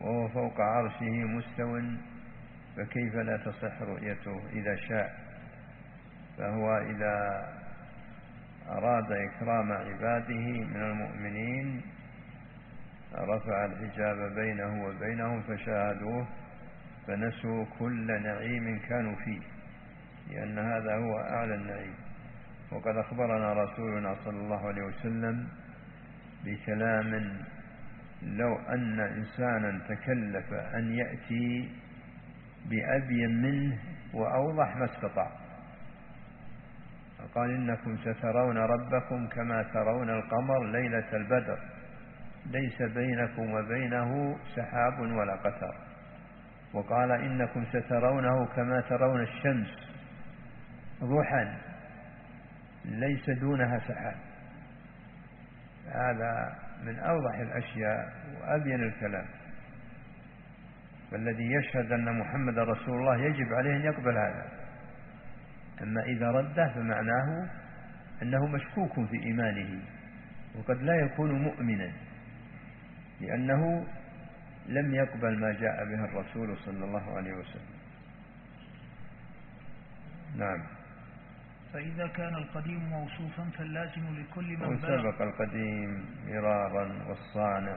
وهو فوق عرشه مستو فكيف لا تصح رؤيته إذا شاء؟ فهو إذا أراد إكرام عباده من المؤمنين رفع الحجاب بينه وبينهم فشاهدوه فنسوا كل نعيم كانوا فيه. لأن هذا هو أعلى النعيم. وقد أخبرنا رسولنا صلى الله عليه وسلم بكلام لو أن إنسانا تكلف أن يأتي بأبين منه وأوضح ما استطاع. قال إنكم سترون ربكم كما ترون القمر ليلة البدر. ليس بينكم وبينه سحاب ولا قتر وقال إنكم سترونه كما ترون الشمس. ضحى ليس دونها سحاب. هذا من أوضح الأشياء وأبين الكلام. والذي يشهد أن محمد رسول الله يجب عليه أن يقبل هذا. أما إذا رده فمعناه أنه مشكوك في إيمانه وقد لا يكون مؤمنا لأنه لم يقبل ما جاء به الرسول صلى الله عليه وسلم. نعم. فإذا كان القديم موصوفا فاللازم لكل من سبق القديم مرارا والصانع.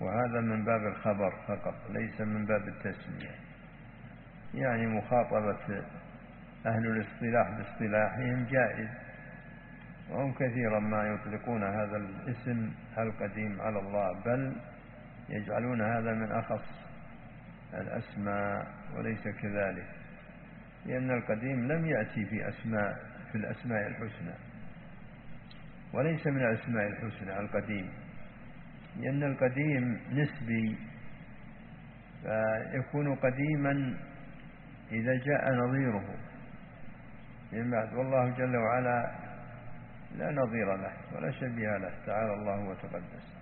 وهذا من باب الخبر فقط ليس من باب التسمية. يعني مخاطبة أهل الاصطلاح باصطلاحهم جائز. وهم كثيرا ما يطلقون هذا الاسم القديم على الله بل يجعلون هذا من أخص الأسماء وليس كذلك. لأن القديم لم يأتي في أسماء في الأسماء الحسنى. وليس من الأسماء الحسنى القديم. لأن القديم نسبي فيكون قديما إذا جاء نظيره. من بعد والله جل وعلا لا نظير له ولا شبيه له تعالى الله وتقدس.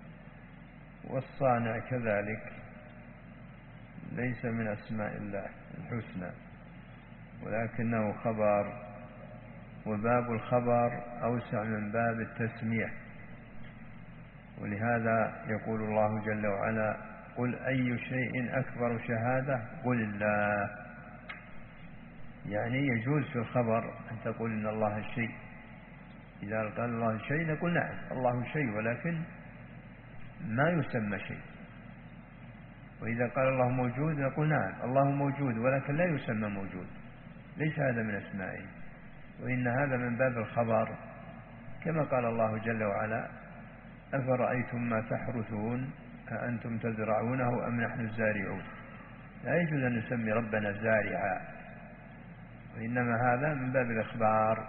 والصانع كذلك ليس من أسماء الله الحسنى. ولكنه خبر وباب الخبر أوسع من باب التسمية. ولهذا يقول الله جل وعلا قل أي شيء أكبر شهادة؟ قل الله. يعني يجوز في الخبر أن تقول إن الله شيء. إذا قال الله شيء نقول نعم الله شيء ولكن ما يسمى شيء. وإذا قال الله موجود نقول نعم الله موجود ولكن لا يسمى موجود. ليس هذا من أسمائه وإن هذا من باب الخبر. كما قال الله جل وعلا أفرأيتم ما تحرثون؟ أأنتم تزرعونه أم نحن الزارعون؟ لا يجوز أن نسمي ربنا زارعا وإنما هذا من باب الإخبار.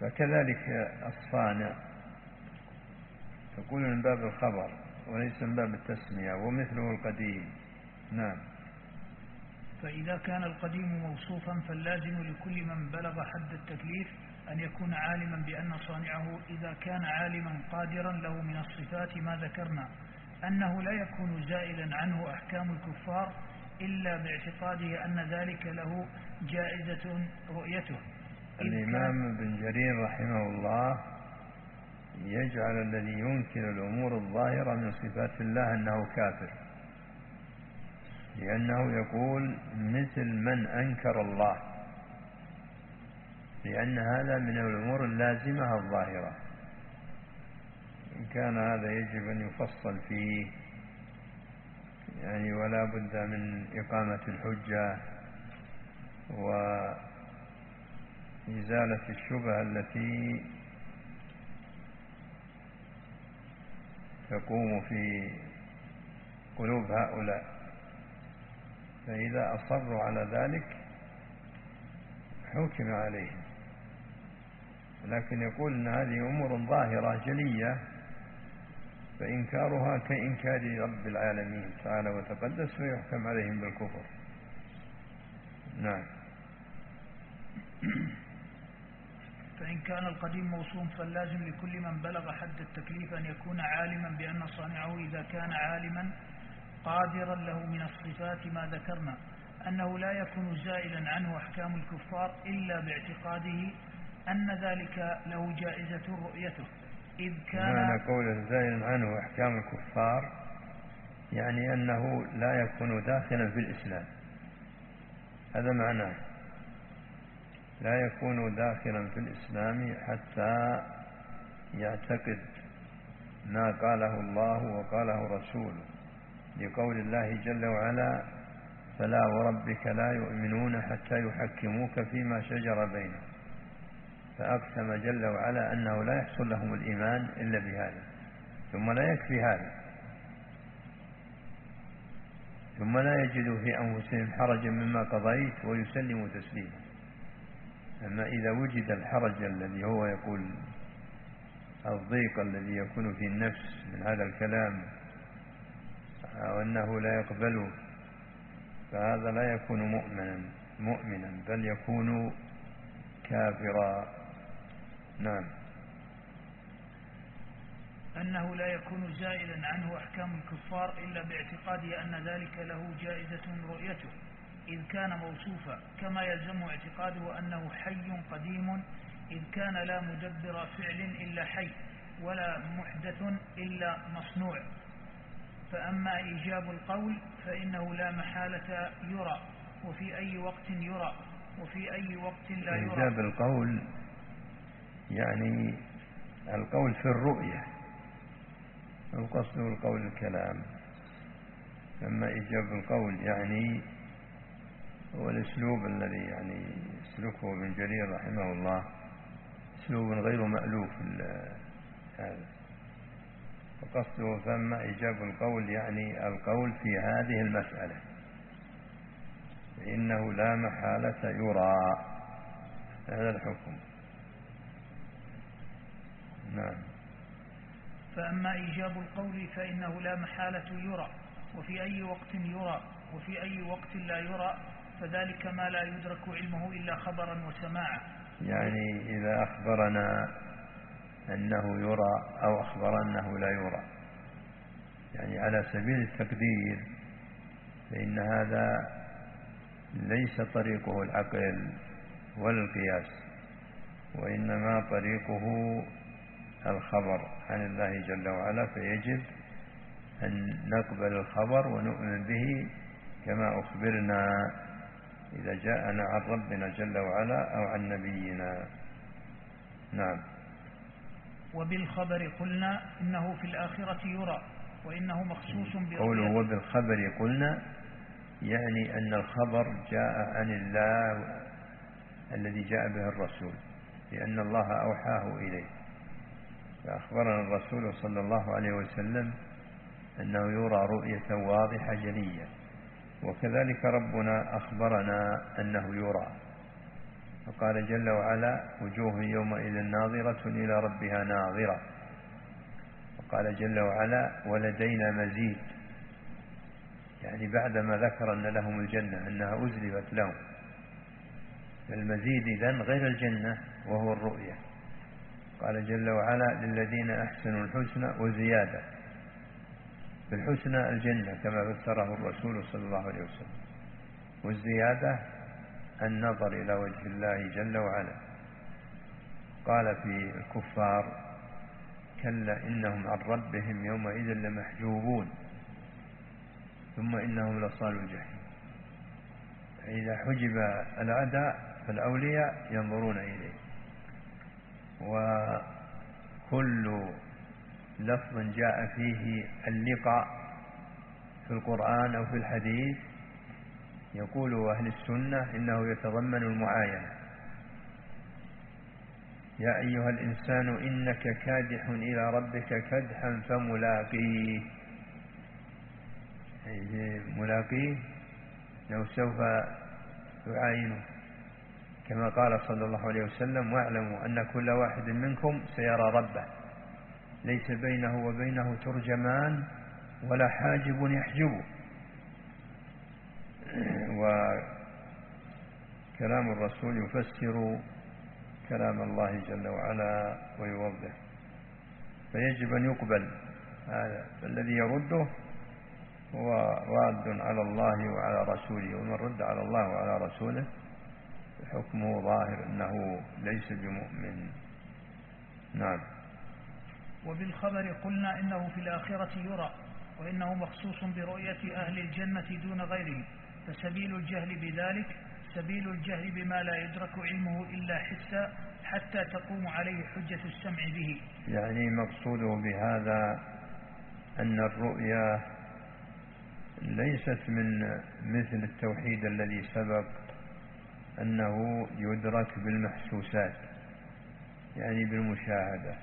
فكذلك الصانع تقول من باب الخبر وليس من باب التسمية ومثله القديم. نعم. فإذا كان القديم موصوفا فاللازم لكل من بلغ حد التكليف أن يكون عالما بأن صانعه إذا كان عالما قادرا له من الصفات ما ذكرنا أنه لا يكون زائلا عنه أحكام الكفار إلا باعتقاده أن ذلك له جائزة رؤيته. الإمام ابن جرير رحمه الله يجعل الذي ينكر الأمور الظاهرة من صفات الله أنه كافر. لأنه يقول مثل من أنكر الله لأن هذا من الأمور اللازمة الظاهرة. إن كان هذا يجب أن يفصل فيه يعني ولا بد من إقامة الحجة وإزالة الشبهة التي تقوم في قلوب هؤلاء. فإذا أصروا على ذلك حكم عليهم. لكن يقول أن هذه أمور ظاهرة جلية فإنكارها كإنكار رب العالمين تعالى وتقدس فيحكم عليهم بالكفر. نعم. فإن كان القديم موصوم فاللازم لكل من بلغ حد التكليف أن يكون عالما بأن صانعه إذا كان عالما قادرا له من الصفات ما ذكرنا أنه لا يكون زائلا عنه أحكام الكفار إلا باعتقاده أن ذلك له جائزة رؤيته. إذ كان معنى قول زائلا عنه أحكام الكفار يعني أنه لا يكون داخلا في الإسلام. هذا معناه. لا يكون داخلا في الإسلام حتى يعتقد ما قاله الله وقاله رسوله. لقول الله جل وعلا فلا وربك لا يؤمنون حتى يحكموك فيما شجر بينهم. فأقسم جل وعلا أنه لا يحصل لهم الإيمان إلا بهذا ثم لا يكفي هذا ثم لا يجدوا في أنفسهم حرجا مما قضيت ويسلموا تسليما. أما إذا وجد الحرج الذي هو يقول الضيق الذي يكون في النفس من هذا الكلام أو أنه لا يقبله فهذا لا يكون مؤمنا مؤمنا بل يكون كافرا. نعم. أنه لا يكون زائلا عنه أحكام الكفار إلا باعتقاده أن ذلك له جائزة رؤيته إذ كان موصوفا كما يلزم اعتقاده أنه حي قديم إذ كان لا مدبر فعل إلا حي ولا محدث إلا مصنوع. فأما إيجاب القول فإنه لا محالة يرى وفي أي وقت يرى وفي أي وقت لا يرى. إيجاب القول يعني القول في الرؤية القصد القول الكلام. أما إيجاب القول يعني هو الأسلوب الذي يعني يسلكه ابن جرير رحمه الله أسلوب غير مألوف هذا. وقصده ثم إيجاب القول يعني القول في هذه المسألة. فإنه لا محالة يرى هذا الحكم. نعم. فأما إيجاب القول فإنه لا محالة يرى وفي أي وقت يرى وفي أي وقت لا يرى فذلك ما لا يدرك علمه إلا خبرا وسماعا. يعني إذا أخبرنا أنه يرى أو أخبر أنه لا يرى. يعني على سبيل التقدير فإن هذا ليس طريقه العقل ولا القياس وإنما طريقه الخبر. عن الله جل وعلا فيجب أن نقبل الخبر ونؤمن به كما أخبرنا إذا جاءنا عن ربنا جل وعلا أو عن نبينا. نعم. وبالخبر قلنا إنه في الآخرة يرى وإنه مخصوص قوله وبالخبر قلنا يعني أن الخبر جاء عن الله الذي جاء به الرسول لأن الله أوحاه إليه. فأخبرنا الرسول صلى الله عليه وسلم أنه يرى رؤية واضحة جلية وكذلك ربنا أخبرنا أنه يرى. فقال جل وعلا وجوه يومئذ ناظرة إلى ربها ناظرة. وقال جل وعلا ولدينا مزيد. يعني بعدما ذكر أن لهم الجنة أنها أزلفت لهم. المزيد إذن غير الجنة وهو الرؤية. قال جل وعلا للذين أحسنوا الحسنى وزيادة. بالحسنى الجنة كما فسره الرسول صلى الله عليه وسلم. والزيادة النظر إلى وجه الله جل وعلا. قال في الكفار كلا إنهم عن ربهم يومئذ لمحجوبون ثم إنهم لصالوا الجحيم. إذا حجب الأعداء فالأولياء ينظرون إليه. وكل لفظ جاء فيه اللقاء في القرآن أو في الحديث يقول أهل السنة إنه يتضمن المعاينة. يا أيها الإنسان إنك كادح إلى ربك كدحا فملاقيه. ملاقيه لو سوف يعاينه. كما قال صلى الله عليه وسلم واعلموا أن كل واحد منكم سيرى ربه. ليس بينه وبينه ترجمان ولا حاجب يحجبه. وكلام الرسول يفسر كلام الله جل وعلا ويوضح. فيجب أن يقبل. هذا. فالذي يرده هو راد على الله وعلى رسوله. ومن رد على الله وعلى رسوله حكمه ظاهر أنه ليس بمؤمن. نعم. وبالخبر قلنا إنه في الآخرة يرى وإنه مخصوص برؤية أهل الجنة دون غيرهم. فسبيل الجهل بذلك سبيل الجهل بما لا يدرك علمه إلا حسا حتى تقوم عليه حجة السمع به. يعني مقصوده بهذا أن الرؤيا ليست من مثل التوحيد الذي سبق أنه يدرك بالمحسوسات يعني بالمشاهدة.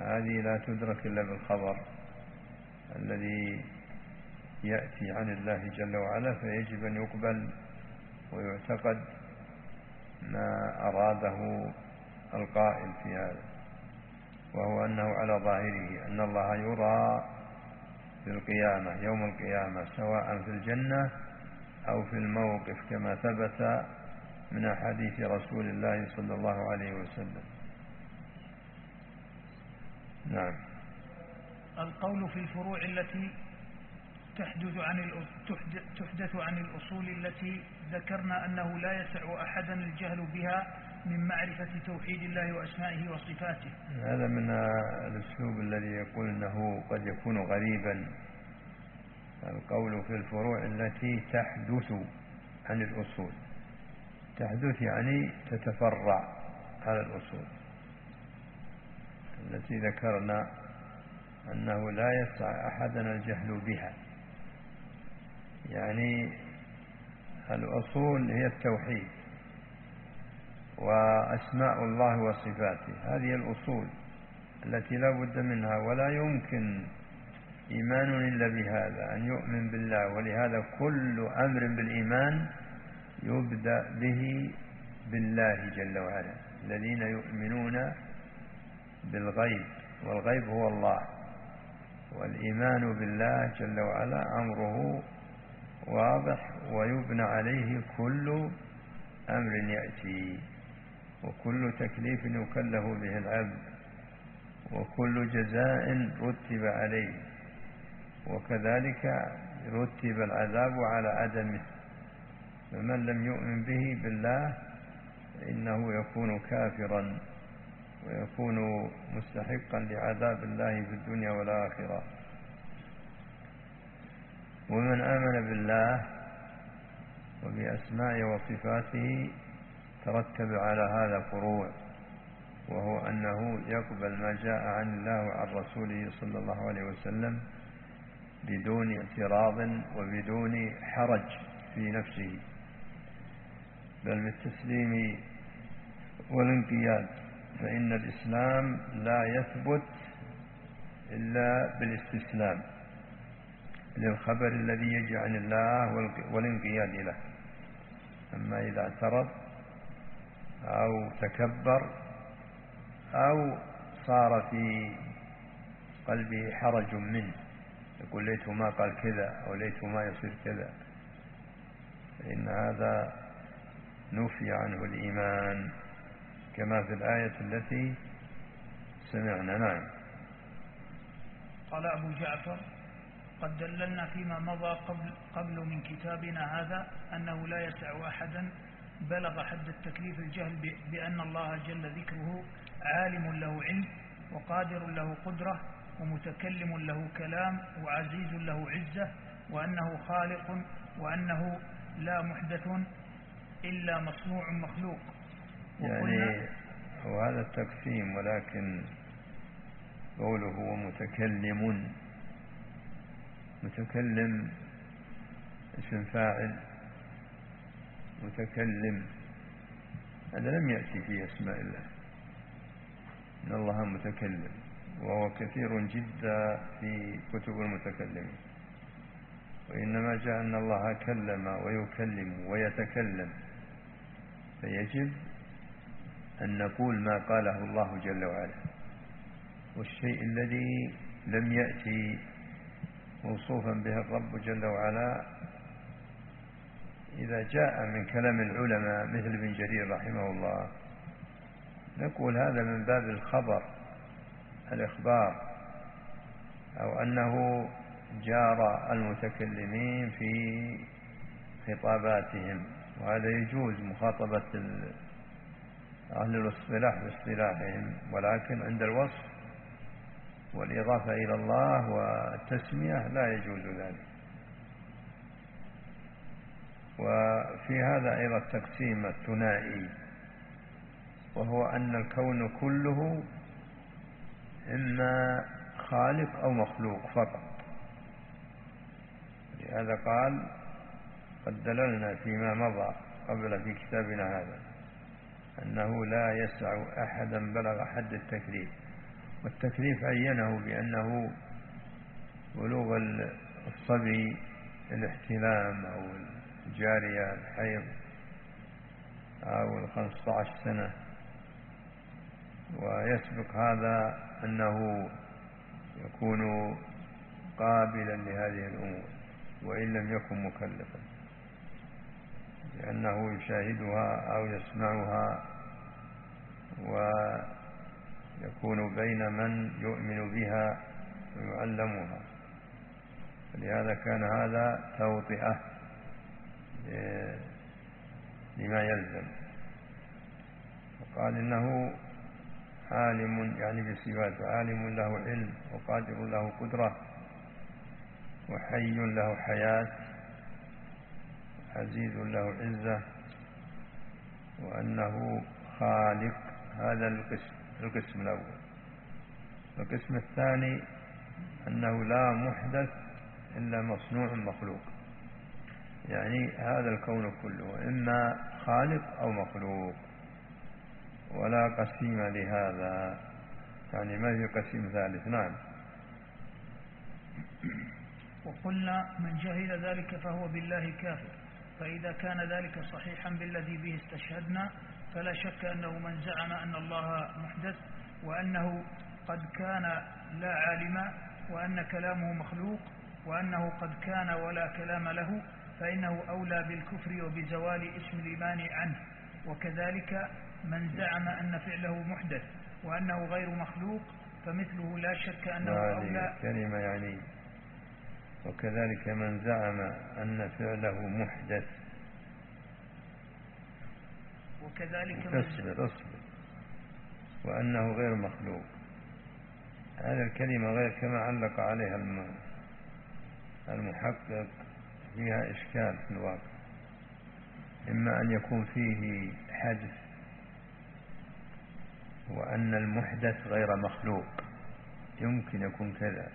هذه لا تدرك إلا بالخبر الذي يأتي عن الله جل وعلا فيجب أن يقبل ويعتقد ما أراده القائل في هذا وهو أنه على ظاهره أن الله يرى في القيامة يوم القيامة سواء في الجنة أو في الموقف كما ثبت من أحاديث رسول الله صلى الله عليه وسلم. نعم. القول في الفروع التي تحدث عن تحدث عن الأصول التي ذكرنا أنه لا يسع أحدا الجهل بها من معرفة توحيد الله وأسمائه وصفاته. هذا من الأسلوب الذي يقول أنه قد يكون غريبا. القول في الفروع التي تحدث عن الأصول. تحدث يعني تتفرع على الأصول. التي ذكرنا أنه لا يسع أحدنا الجهل بها. يعني الأصول هي التوحيد وأسماء الله وصفاته. هذه الأصول التي لا بد منها ولا يمكن إيمان إلا بهذا أن يؤمن بالله. ولهذا كل أمر بالإيمان يبدأ به بالله جل وعلا. الذين يؤمنون بالغيب والغيب هو الله. والإيمان بالله جل وعلا أمره واضح ويبنى عليه كل أمر يأتي وكل تكليف يكلف به العبد وكل جزاء رتب عليه وكذلك رتب العذاب على عدمه. فمن لم يؤمن به بالله إنه يكون كافرا ويكون مستحقا لعذاب الله في الدنيا والآخرة. ومن آمن بالله وبأسماء وصفاته ترتب على هذا فروع وهو أنه يقبل ما جاء عن الله وعن رسوله صلى الله عليه وسلم بدون اعتراض وبدون حرج في نفسه. بل بالتسليم والانقياد فإن الإسلام لا يثبت إلا بالاستسلام. للخبر الذي يجي عن الله والانقياد له. أما إذا اعترض أو تكبر أو صار في قلبه حرج منه يقول ليته ما قال كذا أو ليته ما يصير كذا فإن هذا نفي عنه الإيمان كما في الآية التي سمعنا. نعم. قال أبو جعفر قد دللنا فيما مضى قبل, قبل من كتابنا هذا أنه لا يسع أحدا بلغ حد التكليف الجهل بأن الله جل ذكره عالم له علم وقادر له قدرة ومتكلم له كلام وعزيز له عزة وأنه خالق وأنه لا محدث إلا مصنوع مخلوق. يعني هو هذا التقسيم ولكن قوله هو متكلم اسم فاعل متكلم. هذا لم يأتي في أسماء الله. إن الله متكلم وهو كثير جدا في كتب المتكلمين. وإنما جاء أن الله كلم ويكلم ويتكلم. فيجب أن نقول ما قاله الله جل وعلا. والشيء الذي لم يأتي موصوفا به الرب جل وعلا. إذا جاء من كلام العلماء مثل ابن جرير رحمه الله نقول هذا من باب الخبر الإخبار أو أنه جار المتكلمين في خطاباتهم. وهذا يجوز مخاطبة أهل الاصطلاح باصطلاحهم ولكن عند الوصف والإضافة إلى الله والتسمية لا يجوز ذلك. وفي هذا أيضا التقسيم الثنائي وهو أن الكون كله إما خالق أو مخلوق فقط. لهذا قال قد دللنا فيما مضى قبل في كتابنا هذا أنه لا يسع أحدا بلغ حد التكليف والتكليف عينه بأنه بلوغ الصبي الاحتلام أو الجارية الحيض أو الخمسة عشر سنة. ويسبق هذا أنه يكون قابلا لهذه الأمور وإن لم يكن مكلفا لأنه يشاهدها أو يسمعها ويكون بين من يؤمن بها ويعلمها. فلهذا كان هذا توطئة لما يلزم. وقال إنه عالم يعني بصفاته عالم له علم وقادر له قدرة وحي له حياة عزيز له عزة وأنه خالق هذا القسم القسم الأول. القسم الثاني أنه لا محدث إلا مصنوع مخلوق. يعني هذا الكون كله إما خالق أو مخلوق. ولا قسيم لهذا. يعني ما في قسيم ثالث؟ نعم. وقلنا من جهل ذلك فهو بالله كافر. فإذا كان ذلك صحيحا بالذي به استشهدنا فلا شك أنه من زعم أن الله محدث وأنه قد كان لا عالما وأن كلامه مخلوق وأنه قد كان ولا كلام له فإنه أولى بالكفر وبزوال اسم الإيمان عنه. وكذلك من زعم أن فعله محدث وأنه غير مخلوق فمثله لا شك أنه أولى كلمة يعني وكذلك من زعم أن فعله محدث. وكذلك اصبر اصبر. وأنه غير مخلوق. هذه الكلمة غير كما علق عليها المحقق فيها إشكال في الواقع. إما أن يكون فيه حدث وأن المحدث غير مخلوق. يمكن يكون كذا.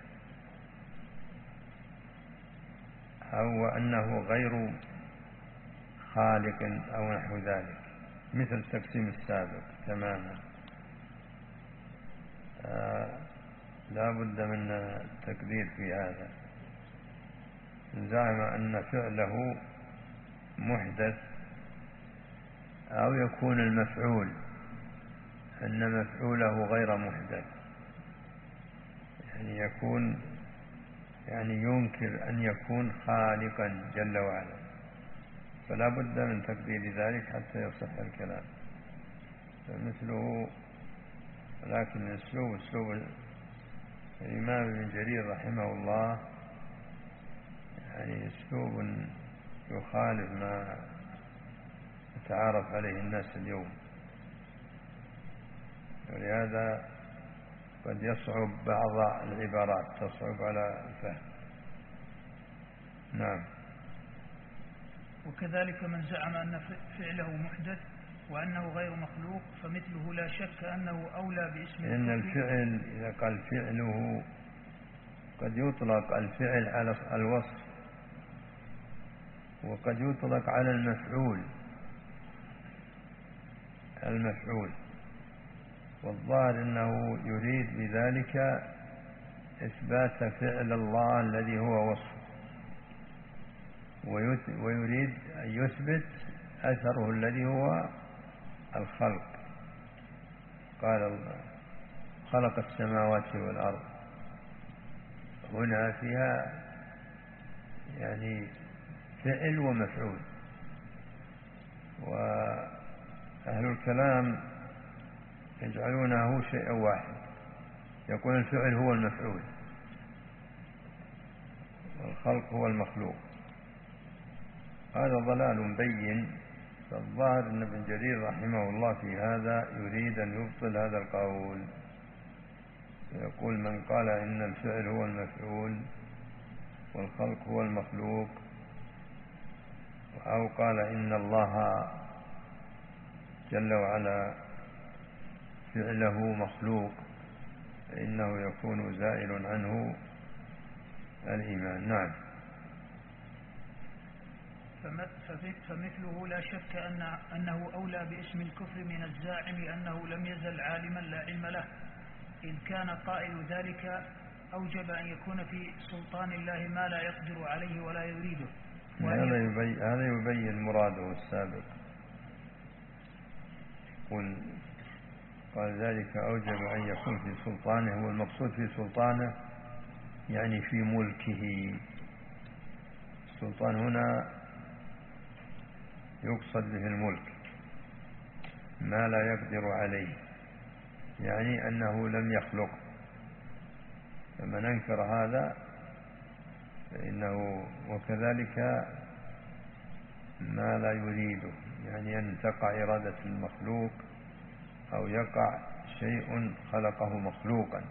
أو أنه غير خالق أو نحو ذلك. مثل التقسيم السابق تماما. آه لا بد من التقدير في هذا. زعم أن فعله محدث أو يكون المفعول أن مفعوله غير محدث. يعني يكون يعني ينكر أن يكون خالقا جل وعلا. فلا بد من تقدير ذلك حتى يصح الكلام. فمثله لكن الأسلوب أسلوب الإمام ابن جرير رحمه الله يعني أسلوب يخالف ما يتعارف عليه الناس اليوم. ولهذا قد يصعب بعض العبارات تصعب على الفهم. نعم. وكذلك من زعم أن فعله محدث وأنه غير مخلوق فمثله لا شك أنه أولى باسم إن الفعل إذا قال فعله قد يطلق الفعل على الوصف وقد يطلق على المفعول المفعول. والظاهر أنه يريد بذلك إثبات فعل الله الذي هو وصف. ويريد أن يثبت أثره الذي هو الخلق. قال الله خلق السماوات والأرض. هنا فيها يعني فعل ومفعول. وأهل الكلام يجعلونه شيئا واحد يقول الفعل هو المفعول. والخلق هو المخلوق. هذا ضلال بين. فالظاهر أن ابن جرير رحمه الله في هذا يريد أن يبطل هذا القول. يقول من قال إن الفعل هو المفعول والخلق هو المخلوق. أو قال إن الله جل وعلا فعله مخلوق. فإنه يكون زائل عنه الإيمان. نعم. فمثله لا شك أن أنه أولى باسم الكفر من الزاعم أنه لم يزل عالما لا علم له. إن كان قائل ذلك أوجب أن يكون في سلطان الله ما لا يقدر عليه ولا يريده. هذا يبين, هذا يبين مراده السابق. قل قال ذلك أوجب أن يكون في سلطانه والمقصود في سلطانه يعني في ملكه. السلطان هنا يقصد به الملك ما لا يقدر عليه يعني أنه لم يخلق. فمن أنكر هذا فإنه وكذلك ما لا يريده يعني أن تقع إرادة المخلوق أو يقع شيء خلقه مخلوقا.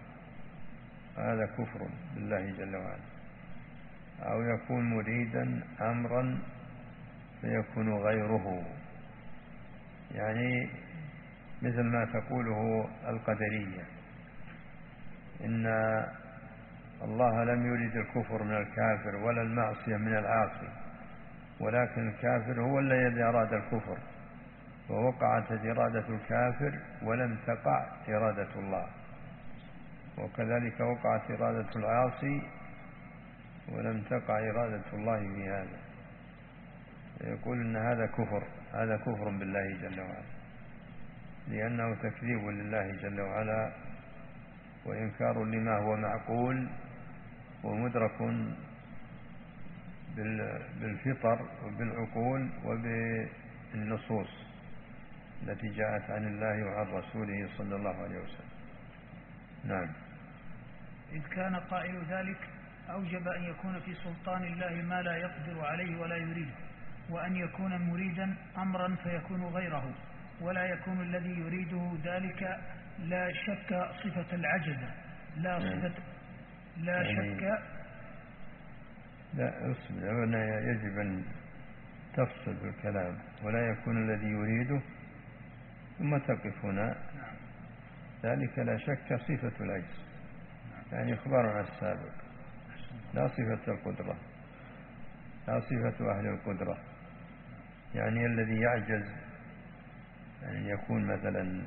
هذا كفر بالله جل وعلا. أو يكون مريدا أمرا فيكون غيره. يعني مثل ما تقوله القدرية إن الله لم يريد الكفر من الكافر ولا المعصية من العاصي ولكن الكافر هو الذي أراد الكفر ووقعت إرادة الكافر ولم تقع إرادة الله. وكذلك وقعت إرادة العاصي ولم تقع إرادة الله في هذا. يقول إن هذا كفر هذا كفر بالله جل وعلا. لأنه تكذيب لله جل وعلا وإنكار لما هو معقول ومدرك بالفطر وبالعقول وبالنصوص التي جاءت عن الله وعن رسوله صلى الله عليه وسلم. نعم. إذ كان قائل ذلك أوجب أن يكون في سلطان الله ما لا يقدر عليه ولا يريده. وأن يكون مريدا أمرا فيكون غيره ولا يكون الذي يريده ذلك لا شك صفة العجزة لا نعم. صفة لا يعني شك. لا اصبر هنا يجب أن تفصل الكلام ولا يكون الذي يريده ثم تقف هنا. نعم. ذلك لا شك صفة العجز. نعم. يعني إخبار عن السابق. لا صفة القدرة. لا صفة أهل القدرة. يعني الذي يعجز أن يكون مثلا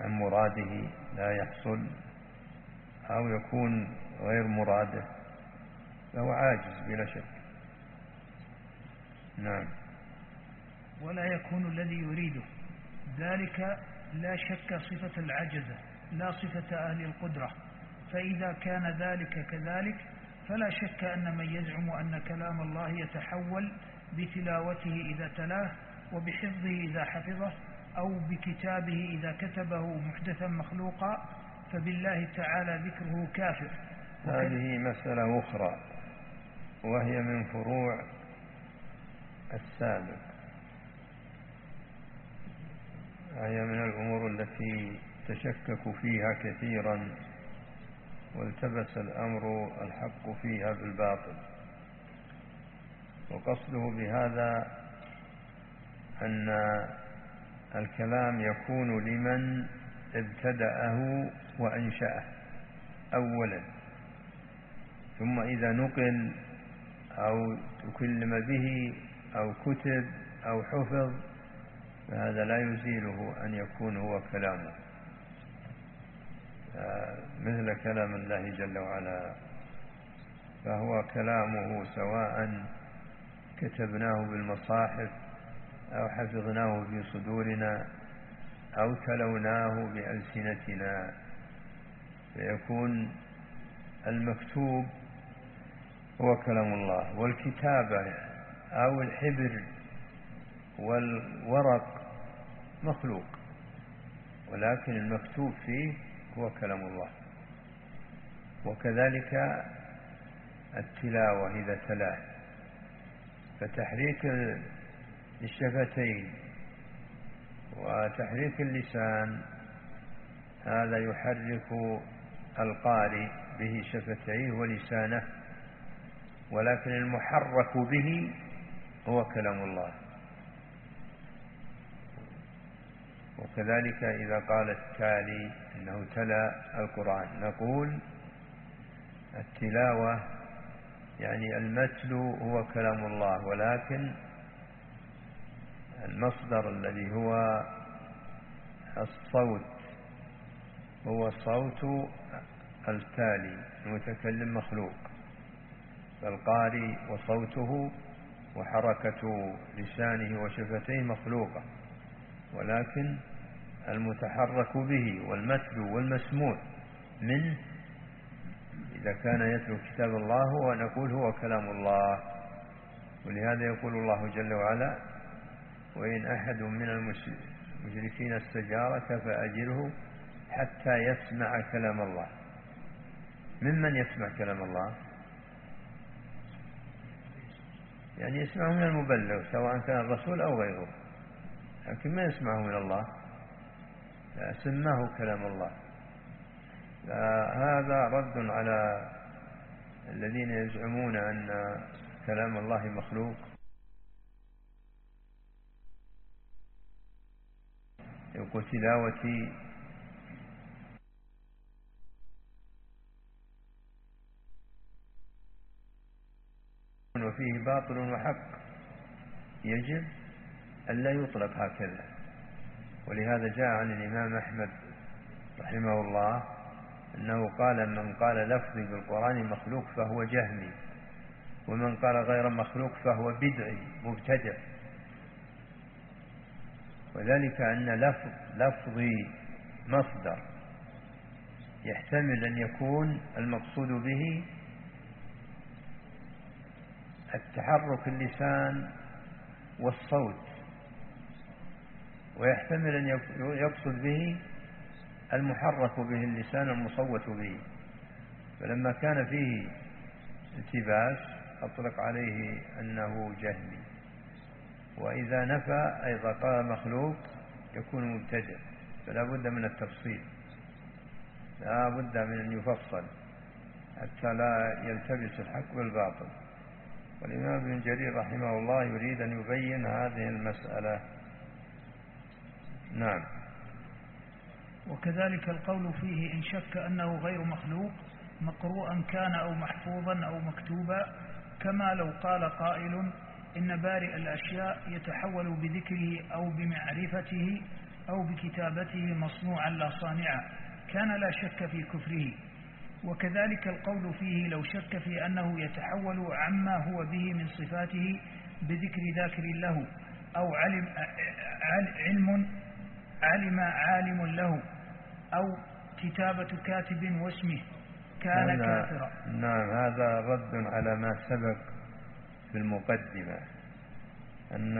عن مراده لا يحصل أو يكون غير مراده فهو عاجز بلا شك. نعم. ولا يكون الذي يريده. ذلك لا شك صفة العجزة لا صفة أهل القدرة. فإذا كان ذلك كذلك فلا شك أن من يزعم أن كلام الله يتحول بتلاوته إذا تلاه وبحفظه إذا حفظه أو بكتابه إذا كتبه محدثا مخلوقا فبالله تعالى ذكره كافر. هذه مسألة أخرى وهي من فروع السابق. هي من الأمور التي تشكك فيها كثيرا والتبس الأمر الحق فيها بالباطل. وقصده بهذا أن الكلام يكون لمن ابتدأه وأنشأه أولا. ثم إذا نقل أو تكلم به أو كتب أو حفظ فهذا لا يزيله أن يكون هو كلامه. مثل كلام الله جل وعلا فهو كلامه سواء كتبناه بالمصاحف أو حفظناه في صدورنا أو تلوناه بألسنتنا فيكون المكتوب هو كلام الله والكتابة أو الحبر والورق مخلوق ولكن المكتوب فيه هو كلام الله. وكذلك التلاوة إذا تلاه. فتحريك الشفتين وتحريك اللسان هذا يحرك القارئ به شفتيه ولسانه ولكن المحرك به هو كلام الله. وكذلك إذا قال التالي إنه تلا القرآن نقول التلاوة يعني المتلو هو كلام الله ولكن المصدر الذي هو الصوت هو صوت التالي المتكلم مخلوق فالقاري وصوته وحركة لسانه وشفتيه مخلوقة ولكن المتحرك به والمتلو والمسموع منه إذا كان يتلو كتاب الله ونقول هو كلام الله. ولهذا يقول الله جل وعلا وإن أحد من المشركين استجارك فأجره حتى يسمع كلام الله. ممن يسمع كلام الله؟ يعني يسمعه من المبلغ سواء كان الرسول أو غيره. لكن ما يسمعه من الله؟ سماه كلام الله. هذا رد على الذين يزعمون أن كلام الله مخلوق. يقول تلاوتي وفيه باطل وحق. يجب أن لا يطلق هكذا. ولهذا جاء عن الإمام أحمد رحمه الله أنه قال من قال لفظي بالقرآن مخلوق فهو جهمي ومن قال غير مخلوق فهو بدعي مبتدع. وذلك أن لفظ لفظي مصدر يحتمل أن يكون المقصود به التحرك اللسان والصوت ويحتمل أن يقصد به المحرك به اللسان المصوت به. فلما كان فيه التباس أطلق عليه أنه جهمي وإذا نفى أيضا قال مخلوق يكون مبتدع فلا بد من التفصيل. لا بد من أن يفصل حتى لا يلتبس الحق بالباطل. والإمام ابن جرير رحمه الله يريد أن يبين هذه المسألة. نعم. وكذلك القول فيه إن شك أنه غير مخلوق مقروءا كان أو محفوظا أو مكتوبا. كما لو قال قائل إن بارئ الأشياء يتحول بذكره أو بمعرفته أو بكتابته مصنوعا لا صانعا. كان لا شك في كفره. وكذلك القول فيه لو شك في أنه يتحول عما هو به من صفاته بذكر ذاكر له أو علم علم علم عالم له. أو كتابة كاتب واسمه كان كافرا. نعم هذا رد على ما سبق في المقدمة أن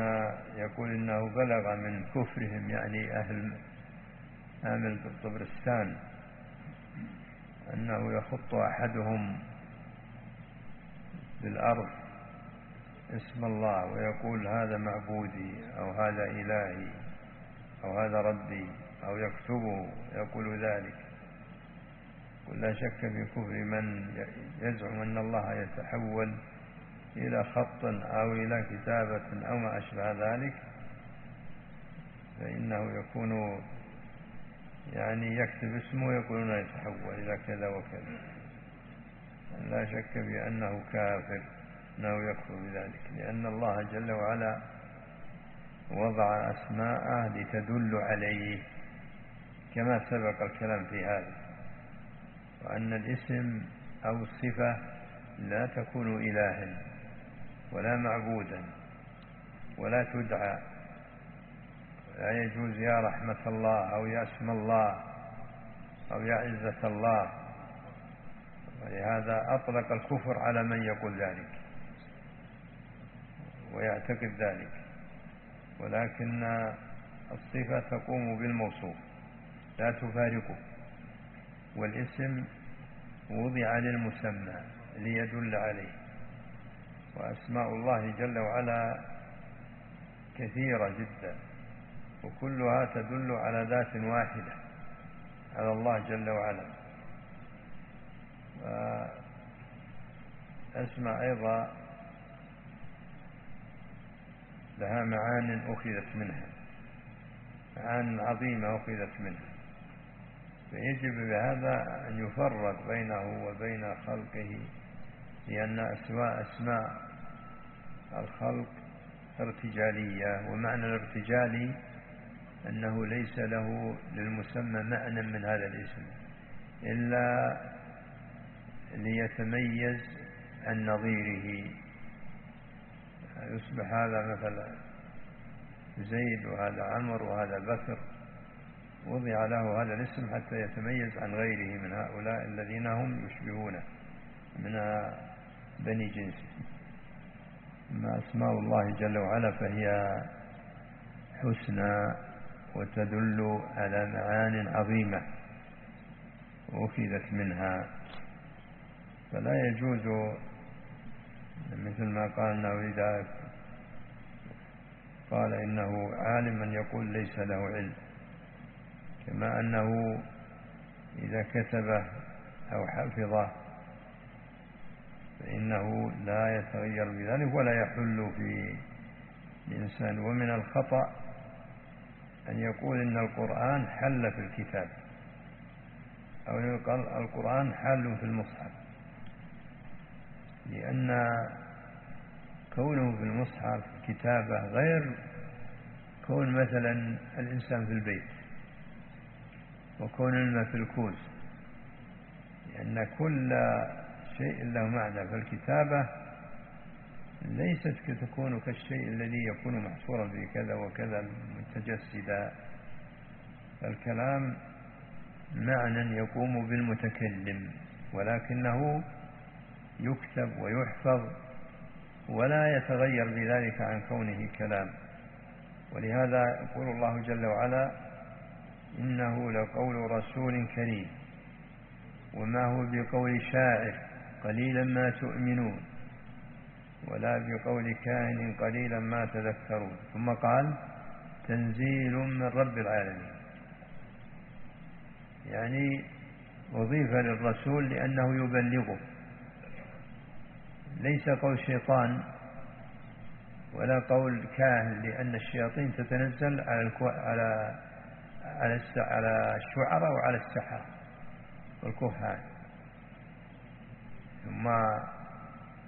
يقول إنه بلغ من كفرهم يعني أهل أهل طبرستان أنه يخط أحدهم بالأرض اسم الله ويقول هذا معبودي أو هذا إلهي أو هذا ربي. أو يكتبه يقول ذلك. ولا شك في كفر من يزعم أن الله يتحول إلى خط أو إلى كتابة أو ما أشبه ذلك فإنه يكون يعني يكتب اسمه ويقولون يتحول إلى كذا وكذا. لا شك بأنه كافر أنه يكفر بذلك لأن الله جل وعلا وضع أسماءه لتدل عليه. كما سبق الكلام في هذا وأن الاسم أو الصفة لا تكون إلها ولا معبودا ولا تدعى. لا يجوز يا رحمة الله أو يا اسم الله أو يا عزة الله. ولهذا أطلق الكفر على من يقول ذلك ويعتقد ذلك. ولكن الصفة تقوم بالموصوف. لا تفارقه. والاسم وضع للمسمى ليدل عليه. وأسماء الله جل وعلا كثيرة جدا وكلها تدل على ذات واحدة على الله جل وعلا. وأسماء أيضا لها معان أخذت منها معان عظيمة أخذت منها. فيجب بهذا أن يفرق بينه وبين خلقه لأن أسماء أسماء الخلق ارتجالية ومعنى الارتجالي أنه ليس له للمسمى معنى من هذا الاسم إلا ليتميز عن نظيره. يصبح هذا مثلا زيد وهذا عمر وهذا بكر وضع له هذا الاسم حتى يتميز عن غيره من هؤلاء الذين هم يشبهونه من بني جنسه أما أسماء الله جل وعلا فهي حسنى وتدل على معان عظيمة أخذت منها. فلا يجوز مثل ما قال انه اذا قال إنه عالم من يقول ليس له علم. كما أنه إذا كتبه أو حفظه فإنه لا يتغير بذلك ولا يحل في الإنسان. ومن الخطأ أن يقول إن القرآن حل في الكتاب أو يقول القرآن حل في المصحف لأن كونه في المصحف كتابة غير كون مثلا الإنسان في البيت. وكون الماء في الكوز لأن كل شيء له معنى فالكتابة ليست تكون كالشيء الذي يكون محصورا في كذا وكذا متجسدا. فالكلام معنى يقوم بالمتكلم ولكنه يكتب ويحفظ ولا يتغير بذلك عن كونه كلام. ولهذا يقول الله جل وعلا إنه لقول رسول كريم. وما هو بقول شاعر قليلا ما تؤمنون ولا بقول كاهن قليلا ما تذكرون. ثم قال تنزيل من رب العالمين. يعني أضيف للرسول لأنه يبلغه. ليس قول شيطان ولا قول كاهن لأن الشياطين تتنزل على. على الشعراء وعلى السحرة والكهان. ثم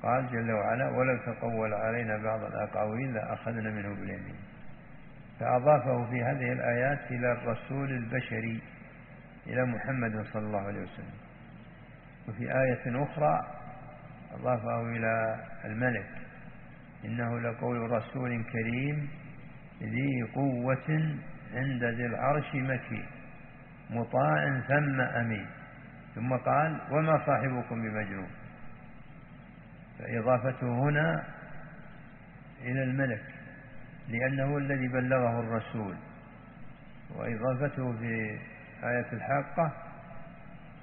قال جل وعلا ولو تقول علينا بعض الأقاويل لأخذنا منه باليمين. فأضافه في هذه الآيات إلى الرسول البشري إلى محمد صلى الله عليه وسلم. وفي آية أخرى أضافه إلى الملك إنه لقول رسول كريم ذي قوة عند ذي العرش مكين مطاع ثم أمين. ثم قال وما صاحبكم بمجنون؟ فإضافته هنا إلى الملك لأنه الذي بلغه الرسول. وإضافته في آية الحاقة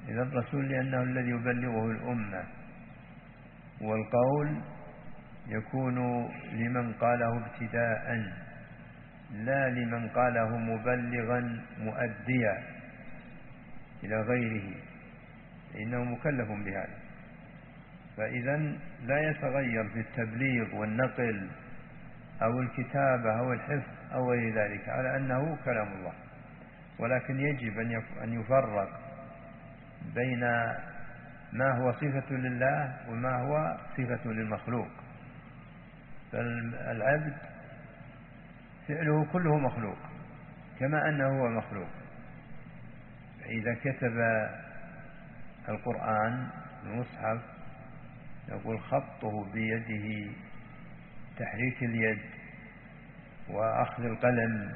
إلى الرسول لأنه الذي يبلغه الأمة. والقول يكون لمن قاله ابتداء. لا لمن قاله مبلغا مؤديا إلى غيره إنه مكلف بهذا. فإذا لا يتغير في التبليغ والنقل أو الكتابة أو الحفظ أو غير ذلك على أنه كلام الله. ولكن يجب أن يفرق بين ما هو صفة لله وما هو صفة للمخلوق. فالعبد فعله كله مخلوق كما أنه هو مخلوق. إذا كتب القرآن المصحف يقول خطه بيده تحريك اليد وأخذ القلم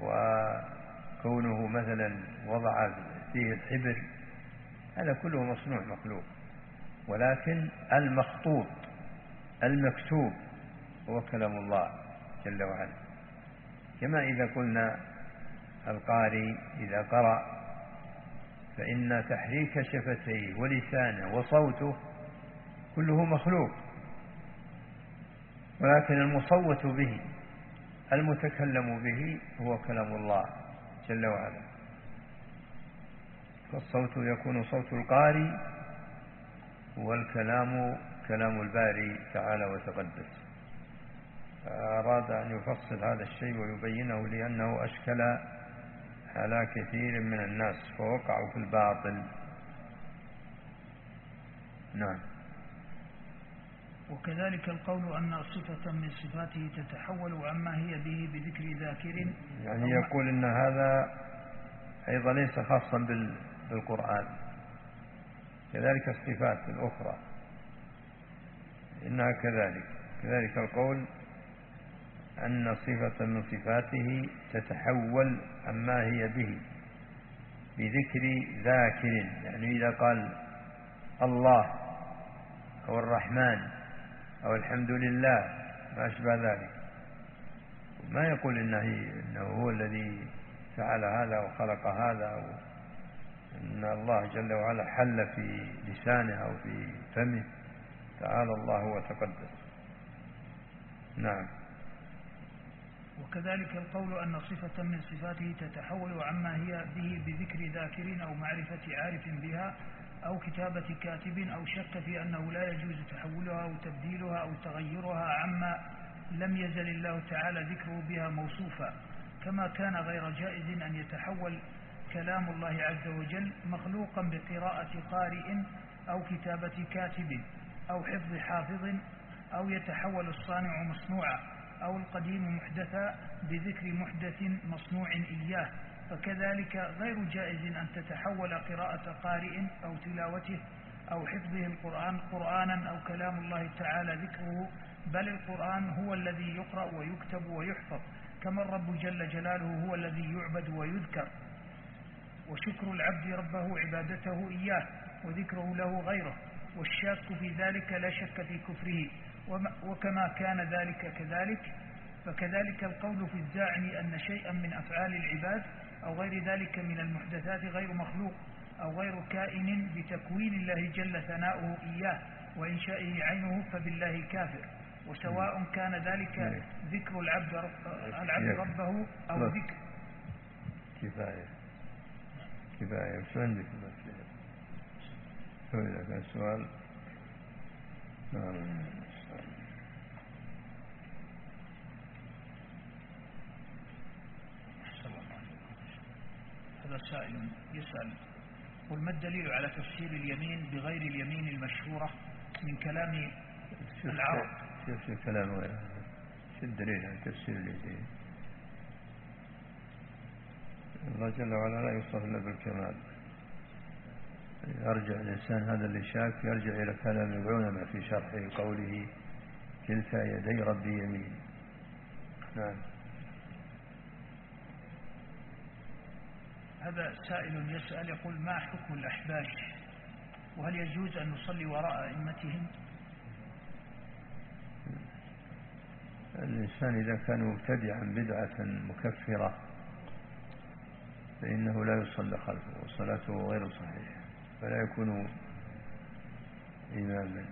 وكونه مثلا وضع فيه الحبر هذا كله مصنوع مخلوق. ولكن المخطوط المكتوب هو كلام الله. جل وعلا. كما إذا قلنا القارئ إذا قرأ فإن تحريك شفتيه ولسانه وصوته كله مخلوق. ولكن المصوت به المتكلم به هو كلام الله جل وعلا. فالصوت يكون صوت القارئ والكلام كلام الباري تعالى وتقدس. فأراد أن يفصل هذا الشيء ويبينه لأنه أشكل على كثير من الناس فوقعوا في الباطل. نعم. وكذلك القول أن صفة من صفاته تتحول عما هي به بذكر ذاكر. يعني يقول إن هذا أيضا ليس خاصا بالقرآن. كذلك الصفات الأخرى. إنها كذلك. كذلك القول أن صفة من صفاته تتحول عما هي به بذكر ذاكر يعني إذا قال الله أو الرحمن أو الحمد لله ما أشبه ذلك. ما يقول إنه, إنه هو الذي فعل هذا وخلق هذا أو إن الله جل وعلا حل في لسانه أو في فمه تعالى الله وتقدس. نعم. وكذلك القول أن صفة من صفاته تتحول عما هي به بذكر ذاكرين أو معرفة عارف بها أو كتابة كاتب أو شك في أنه لا يجوز تحولها أو تبديلها أو تغيرها عما لم يزل الله تعالى ذكره بها موصوفا. كما كان غير جائز أن يتحول كلام الله عز وجل مخلوقا بقراءة قارئ أو كتابة كاتب أو حفظ حافظ أو يتحول الصانع مصنوعا. أو القديم محدثا بذكر محدث مصنوع إياه فكذلك غير جائز أن تتحول قراءة قارئ أو تلاوته أو حفظه القرآن قرآنا أو كلام الله تعالى ذكره بل القرآن هو الذي يقرأ ويكتب ويحفظ كما الرب جل جلاله هو الذي يعبد ويذكر. وشكر العبد ربه عبادته إياه وذكره له غيره والشاك في ذلك لا شك في كفره. وكما كان ذلك كذلك فكذلك القول في الزاعم أن شيئا من أفعال العباد أو غير ذلك من المحدثات غير مخلوق أو غير كائن بتكوين الله جل ثناؤه إياه وإنشائه عينه فبالله كافر وسواء كان ذلك ذكر العبد العبد ربه أو ذكر. كفاية. كفاية. شو عندك إذا كان سؤال. نعم. هذا سائل يسأل قل ما الدليل على تفسير اليمين بغير اليمين المشهورة من كلام العرب؟ شوف شوف كلام شو الدليل على تفسير اليمين. الله جل وعلا لا يوصف إلا بالكمال. يرجع الإنسان هذا اللي شاك يرجع إلى كلام العلماء في شرح قوله كلتا يدي ربي يمين. نعم. هذا سائل يسأل يقول ما حكم الأحباش؟ وهل يجوز أن نصلي وراء أئمتهم؟ الإنسان إذا كان مبتدعا بدعة مكفرة فإنه لا يصلى خلفه وصلاته غير صحيحة فلا يكون إماما.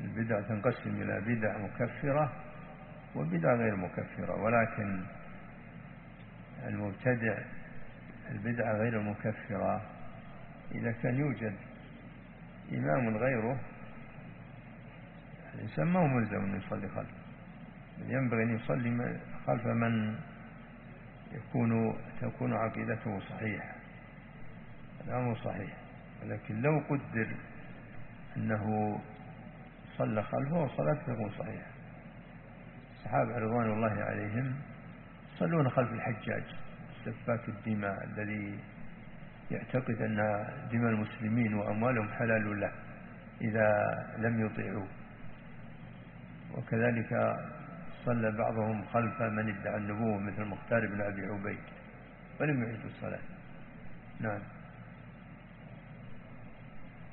البدع تنقسم إلى بدع مكفرة وبدع غير مكفرة ولكن المبتدع البدعة غير المكفرة. إذا كان يوجد إمام غيره الإنسان ما هو ملزم أن يصلي خلفه ينبغي أن يصلي خلف من يكون تكون عقيدته صحيحة. الأمر صحيح. ولكن لو قدر أنه صلى خلفه صلاته تكون صحيحة. الصحابة رضوان الله عليهم يصلون خلف الحجاج سفاك الدماء الذي يعتقد أن دماء المسلمين وأموالهم حلال له إذا لم يطيعوه. وكذلك صلى بعضهم خلف من ادعى النبوة مثل مختار بن أبي عبيد ولم يعيدوا الصلاة. نعم.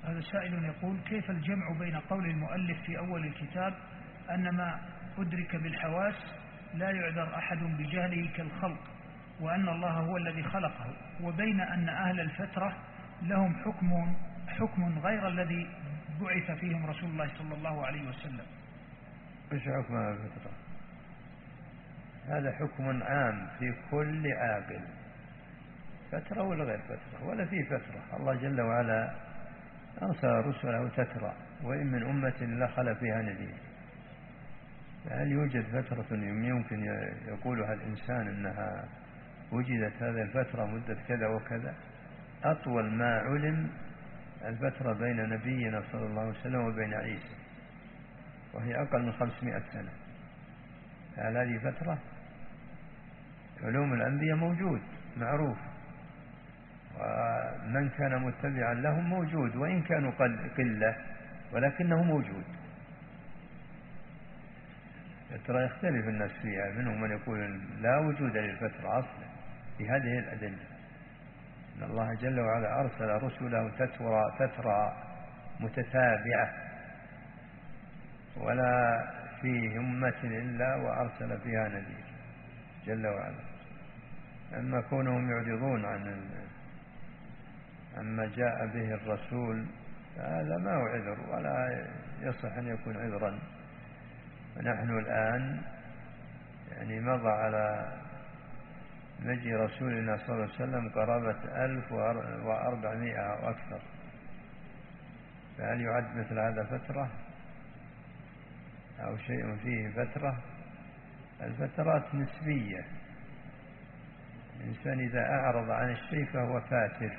هذا سائل يقول كيف الجمع بين قول المؤلف في أول الكتاب أن ما أدرك بالحواس لا يعذر أحد بجهله كالخلق وأن الله هو الذي خلقه. وبين أن أهل الفترة لهم حكم حكم غير الذي بعث فيهم رسول الله صلى الله عليه وسلم. إيش حكم أهل الفترة؟ هذا حكم عام في كل عاقل. فترة ولا غير فترة؟ ولا في فترة. الله جل وعلا أرسل رسله تترى وإن من أمة إلا خلا فيها نذير. هل يوجد فترة يمكن يقولها الإنسان أنها وجدت هذه الفترة مدة كذا وكذا؟ أطول ما علم الفترة بين نبينا صلى الله عليه وسلم وبين عيسى وهي أقل من خمسمائة سنة. هل هذه فترة؟ علوم الأنبياء موجود معروف. ومن كان متبعا لهم موجود وإن كانوا قلة ولكنه موجود. ترى يختلف الناس فيها منهم من يقول لا وجود للفترة أصلا في هذه الأدلة. أن الله جل وعلا أرسل رسله تترى, تترى متتابعة ولا في همة إلا وأرسل فيها نذير جل وعلا. أما كونهم يعرضون عن عما جاء به الرسول فهذا ما هو عذر ولا يصح أن يكون عذرا. ونحن الآن يعني مضى على مجي رسولنا صلى الله عليه وسلم قرابة ألف وأربعمائة أو أكثر. فهل يعد مثل هذا فترة؟ أو شيء فيه فترة؟ الفترات نسبية. الإنسان إذا أعرض عن الشيء فهو فاتر.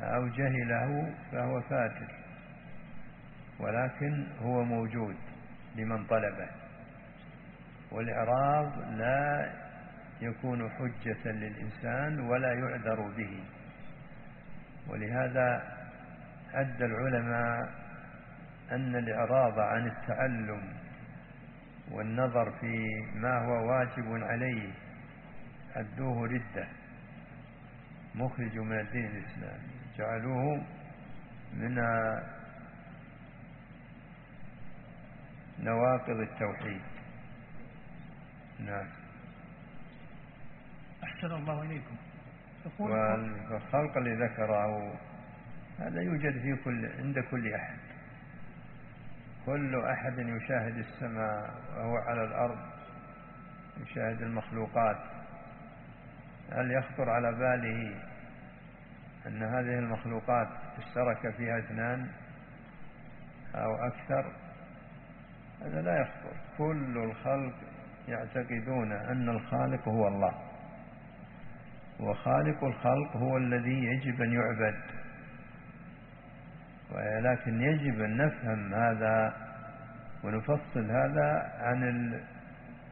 أو جهله فهو فاتر. ولكن هو موجود. لمن طلبه. والإعراض لا يكون حجة للإنسان ولا يعذر به. ولهذا أدى العلماء أن الإعراض عن التعلم والنظر في ما هو واجب عليه أدوه ردة مخرج من الدين الإسلامي. جعلوه من نواقض التوحيد. نعم. أحسن الله إليكم. والخلق اللي ذكره هذا يوجد في كل عند كل أحد. كل أحد يشاهد السماء وهو على الأرض يشاهد المخلوقات. هل يخطر على باله أن هذه المخلوقات اشترك فيها اثنان أو أكثر؟ هذا لا يخطر. كل الخلق يعتقدون أن الخالق هو الله. وخالق الخلق هو الذي يجب أن يعبد. ولكن يجب أن نفهم هذا ونفصل هذا عن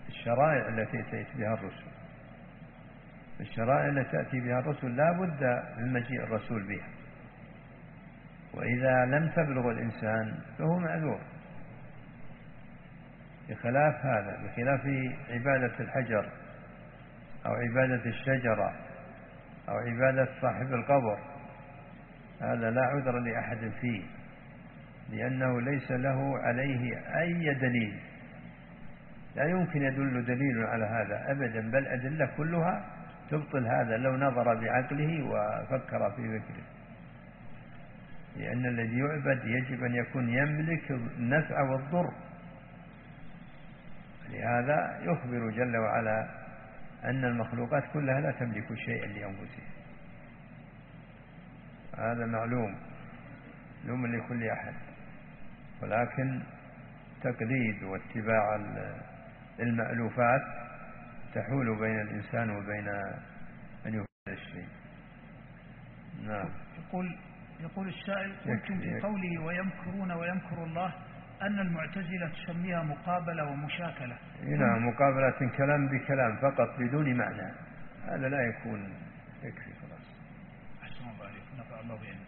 الشرائع التي تأتي بها الرسل. الشرائع التي تأتي بها الرسل لا بد من مجيء الرسول بها. وإذا لم تبلغ الإنسان فهو معذور. بخلاف هذا بخلاف عبادة الحجر أو عبادة الشجرة أو عبادة صاحب القبر هذا لا عذر لأحد فيه لأنه ليس له عليه أي دليل. لا يمكن يدل دليل على هذا أبدا بل أدلة كلها تبطل هذا لو نظر بعقله وفكر في فكره لأن الذي يعبد يجب أن يكون يملك النفع والضر. لهذا يخبر جل وعلا أن المخلوقات كلها لا تملك شيئا لأنفسها. هذا معلوم معلوم لكل أحد. ولكن تقليد واتباع المألوفات تحول بين الإنسان وبين أن يفعل الشيء. نعم. يقول يقول السائل قلتم في قوله ويمكرون ويمكر الله أن المعتزلة تسميها مقابلة ومشاكلة. نعم مقابلة كلام بكلام فقط بدون معنى. هذا لا يكون يكفي خلاص. أحسن الله عليكم. نفع الله بينكم